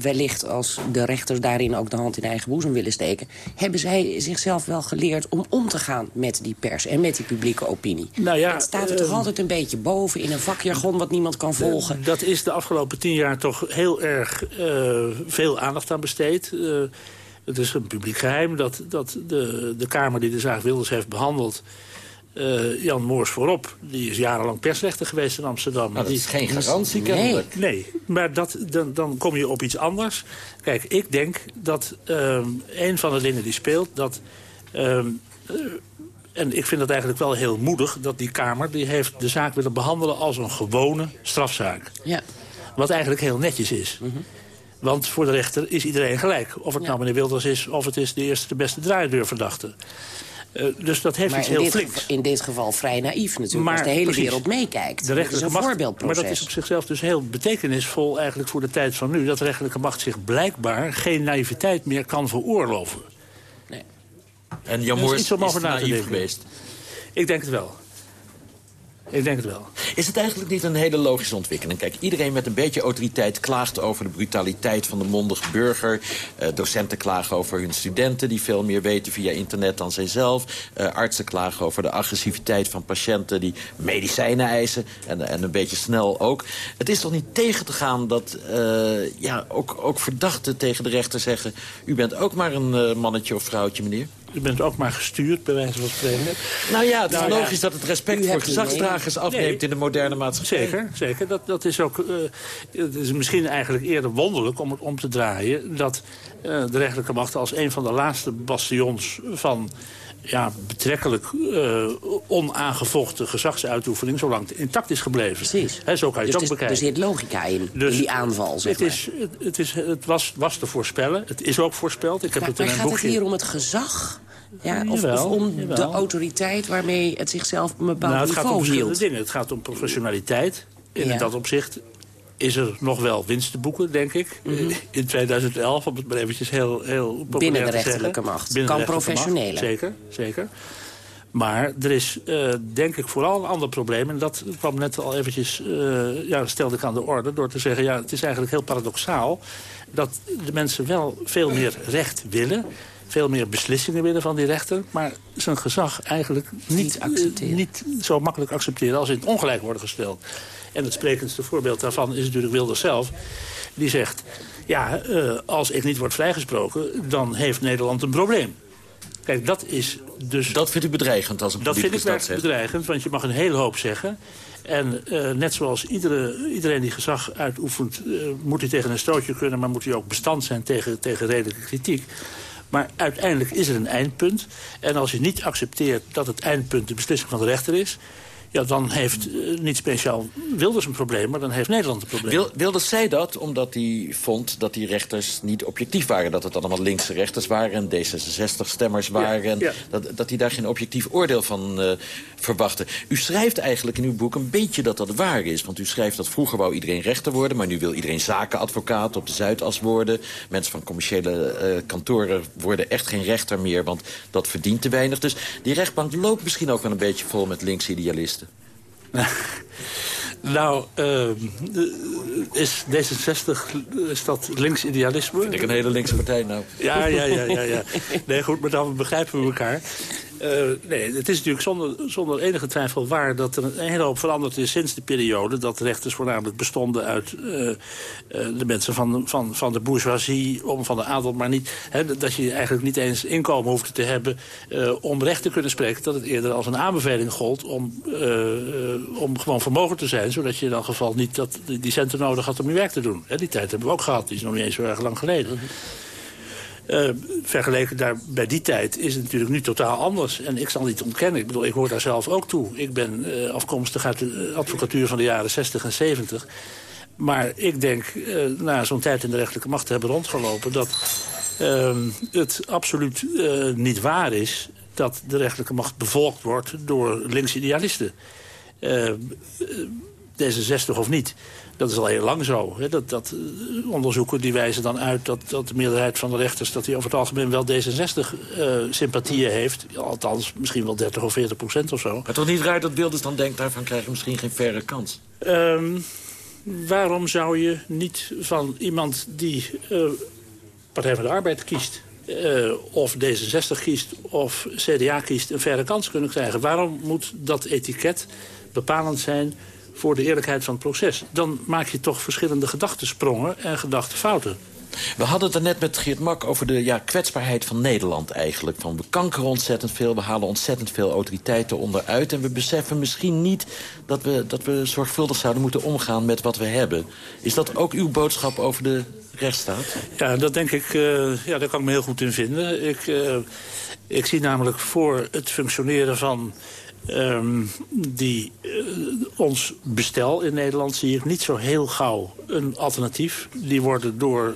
wellicht als de rechters daarin ook de hand in eigen boezem willen steken... hebben zij zichzelf wel geleerd om om te gaan met die pers en met die publieke opinie? Nou ja, het staat er toch altijd een beetje boven in een vakjargon wat niemand kan volgen? Dat is de afgelopen tien jaar toch heel erg veel aandacht aan besteed... het is een publiek geheim dat, dat de, de Kamer die de zaak Wilders heeft behandeld... Uh, Jan Moors voorop. Die is jarenlang persrechter geweest in Amsterdam. Dat is geen garantie kennelijk. Nee, nee. maar dat, dan, dan kom je op iets anders. Kijk, ik denk dat um, een van de dingen die speelt... dat um, uh, en ik vind het eigenlijk wel heel moedig dat die Kamer... die heeft de zaak willen behandelen als een gewone strafzaak. Ja. Wat eigenlijk heel netjes is. Mm -hmm. Want voor de rechter is iedereen gelijk. Of het ja. nou meneer Wilders is, of het is de eerste de beste draaideurverdachte. Uh, dus dat heeft maar iets heel dit flinks. Geval, in dit geval vrij naïef natuurlijk, maar, als de hele precies, wereld meekijkt. De dat is een macht, voorbeeldproces. Maar dat is op zichzelf dus heel betekenisvol eigenlijk voor de tijd van nu... dat de rechterlijke macht zich blijkbaar geen naïviteit meer kan veroorloven. Nee. En Jan Moors is, is naïef geweest? Ik denk het wel. Ik denk het wel. Is het eigenlijk niet een hele logische ontwikkeling? Kijk, iedereen met een beetje autoriteit klaagt over de brutaliteit van de mondige burger. Uh, docenten klagen over hun studenten die veel meer weten via internet dan zijzelf. Uh, artsen klagen over de agressiviteit van patiënten die medicijnen eisen. En, en een beetje snel ook. Het is toch niet tegen te gaan dat uh, ja, ook, ook verdachten tegen de rechter zeggen... u bent ook maar een mannetje of vrouwtje, meneer? U bent ook maar gestuurd, bij wijze van spreken. Nou ja, het is nou, logisch ja, dat het respect voor gezagsdragers afneemt nee, in de moderne maatschappij. Zeker, zeker. Dat, dat is ook, uh, het is misschien eigenlijk eerder wonderlijk om het om te draaien... dat uh, de rechterlijke macht als een van de laatste bastions van ja, betrekkelijk uh, onaangevochten gezagsuitoefening... zolang het intact is gebleven. Precies. He, zo kan je dus het ook bekijken. Er zit logica in, dus, in die aanval, zeg het, is, het, is, het was, was te voorspellen. Het is ook voorspeld. Ik heb maar, het in maar een gaat boekje... het hier om het gezag? Ja, of, Jawel, of om jawel. de autoriteit waarmee het zichzelf op een bepaald Nou, het gaat om verschillende hield? dingen. Het gaat om professionaliteit. En Ja. in dat opzicht is er nog wel winst te boeken, denk ik. Mhm. In 2011, om het maar eventjes heel, heel populair Binnen de rechterlijke macht. Binnen Kan professioneler. Zeker, zeker. Maar er is, eh, denk ik, vooral een ander probleem. En dat kwam net al eventjes, eh, ja, stelde ik aan de orde... door te zeggen, ja, het is eigenlijk heel paradoxaal... dat de mensen wel veel meer recht willen... veel meer beslissingen willen van die rechter... maar zijn gezag eigenlijk niet, eh, niet zo makkelijk accepteren... als in het ongelijk worden gesteld. En het sprekendste voorbeeld daarvan is natuurlijk Wilders zelf. Die zegt, ja, eh, als ik niet word vrijgesproken... dan heeft Nederland een probleem. Kijk, dat is dus... Dat vindt u bedreigend als een Dat vind ik dat zegt? bedreigend, want je mag een hele hoop zeggen. En eh, net zoals iedere, iedereen die gezag uitoefent... eh, moet hij tegen een stootje kunnen... maar moet hij ook bestand zijn tegen, tegen redelijke kritiek. Maar uiteindelijk is er een eindpunt. En als je niet accepteert dat het eindpunt de beslissing van de rechter is... ja, dan heeft eh, niet speciaal Wilders een probleem... maar dan heeft Nederland een probleem. Wil, Wilders zei dat omdat hij vond dat die rechters niet objectief waren. Dat het allemaal linkse rechters waren en D66-stemmers waren. en ja. Dat, dat hij daar geen objectief oordeel van eh, verwachtte. U schrijft eigenlijk in uw boek een beetje dat dat waar is. Want u schrijft dat vroeger wou iedereen rechter worden... maar nu wil iedereen zakenadvocaat op de Zuidas worden. Mensen van commerciële eh, kantoren worden echt geen rechter meer... want dat verdient te weinig. Dus die rechtbank loopt misschien ook wel een beetje vol met linkse idealisten. [LAUGHS] Nou, eh, is D66, is dat links idealisme? Vind ik een hele linkse partij nou. Ja, ja, ja, ja, ja. [LAUGHS] Nee, goed, maar dan begrijpen we elkaar. Eh, nee, het is natuurlijk zonder, zonder enige twijfel waar dat er een hele hoop veranderd is sinds de periode dat rechters voornamelijk bestonden uit eh, eh, de mensen van, de- van, van de bourgeoisie, om van de adel, maar niet dat je eigenlijk niet eens inkomen hoeft te hebben om recht te kunnen spreken. Dat het eerder als een aanbeveling gold om, om gewoon vermogen te zijn, zodat je in elk geval niet dat, die centen nodig had om je werk te doen. Die tijd hebben we ook gehad, die is nog niet eens zo erg lang geleden. Eh, vergeleken daar, bij die tijd is het natuurlijk nu totaal anders. En ik zal niet ontkennen. Ik bedoel, ik hoor daar zelf ook toe. Ik ben eh, afkomstig uit de advocatuur van de jaren 60 en 70. Maar ik denk, eh, na zo'n tijd in de rechterlijke macht te hebben rondgelopen... dat ehm, het absoluut eh, niet waar is dat de rechterlijke macht bevolkt wordt door links-idealisten. Eh, eh, D66 of niet. Dat is al heel lang zo. Hè. Dat, dat, eh, onderzoeken die wijzen dan uit dat, dat de meerderheid van de rechters... dat die over het algemeen wel D66-sympathieën heeft. Althans, misschien wel 30 of 40 procent of zo. Maar toch niet raar dat Wilders dan denkt... daarvan krijgen we misschien geen verre kans. Ehm, waarom zou je niet van iemand die eh, Partij van de Arbeid kiest... eh, of D66 kiest of CDA kiest een verre kans kunnen krijgen? Waarom moet dat etiket bepalend zijn voor de eerlijkheid van het proces? Dan maak je toch verschillende gedachtensprongen en gedachtenfouten. We hadden het er net met Geert Mak over de ja, kwetsbaarheid van Nederland eigenlijk. Van we kankeren ontzettend veel, we halen ontzettend veel autoriteiten onderuit... en we beseffen misschien niet dat we, dat we zorgvuldig zouden moeten omgaan met wat we hebben. Is dat ook uw boodschap over de rechtsstaat? Ja, dat denk ik, eh, ja, daar kan ik me heel goed in vinden. Ik, eh, ik zie namelijk voor het functioneren van ehm, die, eh, ons bestel in Nederland... zie ik niet zo heel gauw een alternatief. Die worden door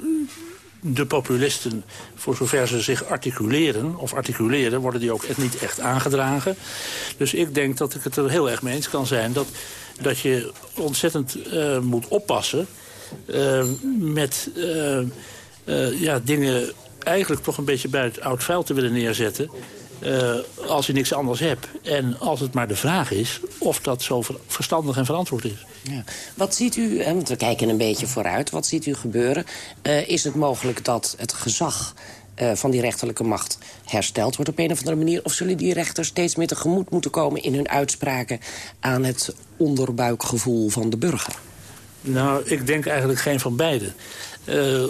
de populisten, voor zover ze zich articuleren... of articuleren, worden die ook niet echt aangedragen. Dus ik denk dat ik het er heel erg mee eens kan zijn... dat, dat je ontzettend eh, moet oppassen eh, met ja, dingen eigenlijk toch een beetje buiten oud vuil te willen neerzetten... eh, als je niks anders hebt. En als het maar de vraag is of dat zo ver- verstandig en verantwoord is. Ja. Wat ziet u, want we kijken een beetje vooruit, wat ziet u gebeuren? Eh, is het mogelijk dat het gezag eh, van die rechterlijke macht hersteld wordt op een of andere manier? Of zullen die rechters steeds meer tegemoet moeten komen in hun uitspraken aan het onderbuikgevoel van de burger? Nou, ik denk eigenlijk geen van beide. Eh,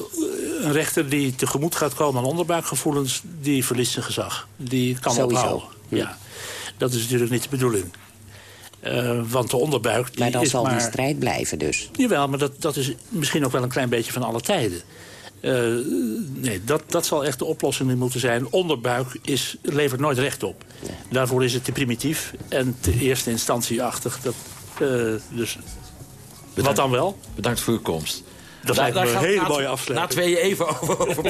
een rechter die tegemoet gaat komen aan onderbuikgevoelens... die verliest zijn gezag. Die kan Sowieso. ophouden. Ja. Dat is natuurlijk niet de bedoeling. Eh, want de onderbuik... Die Maar dan is zal maar... die strijd blijven dus. Jawel, maar dat, dat is misschien ook wel een klein beetje van alle tijden. Uh, nee, dat, dat zal echt de oplossing moeten zijn. Onderbuik is, levert nooit recht op. Daarvoor is het te primitief en te eerste instantieachtig. Dat, uh, dus wat dan wel? Bedankt voor uw komst. Dat lijkt me een hele mooie afsluiting. Na twee even [LAUGHS] over, over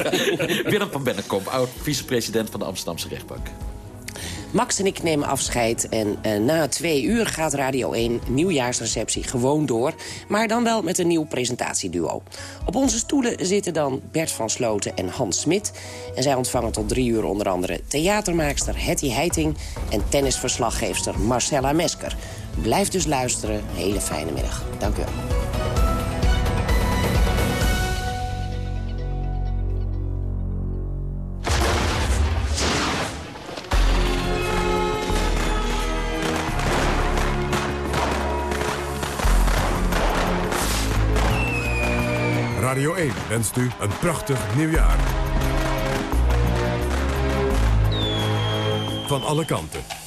Willem van Bennekom, oud vicepresident van de Amsterdamse rechtbank. Max en ik nemen afscheid en uh, na twee uur gaat Radio 1 nieuwjaarsreceptie gewoon door. Maar dan wel met een nieuw presentatieduo. Op onze stoelen zitten dan Bert van Sloten en Hans Smit. En zij ontvangen tot drie uur onder andere theatermaakster Hetty Heiting... en tennisverslaggeefster Marcella Mesker. Blijf dus luisteren. Hele fijne middag. Dank u wel. Radio 1 wenst u een prachtig nieuwjaar. Van alle kanten.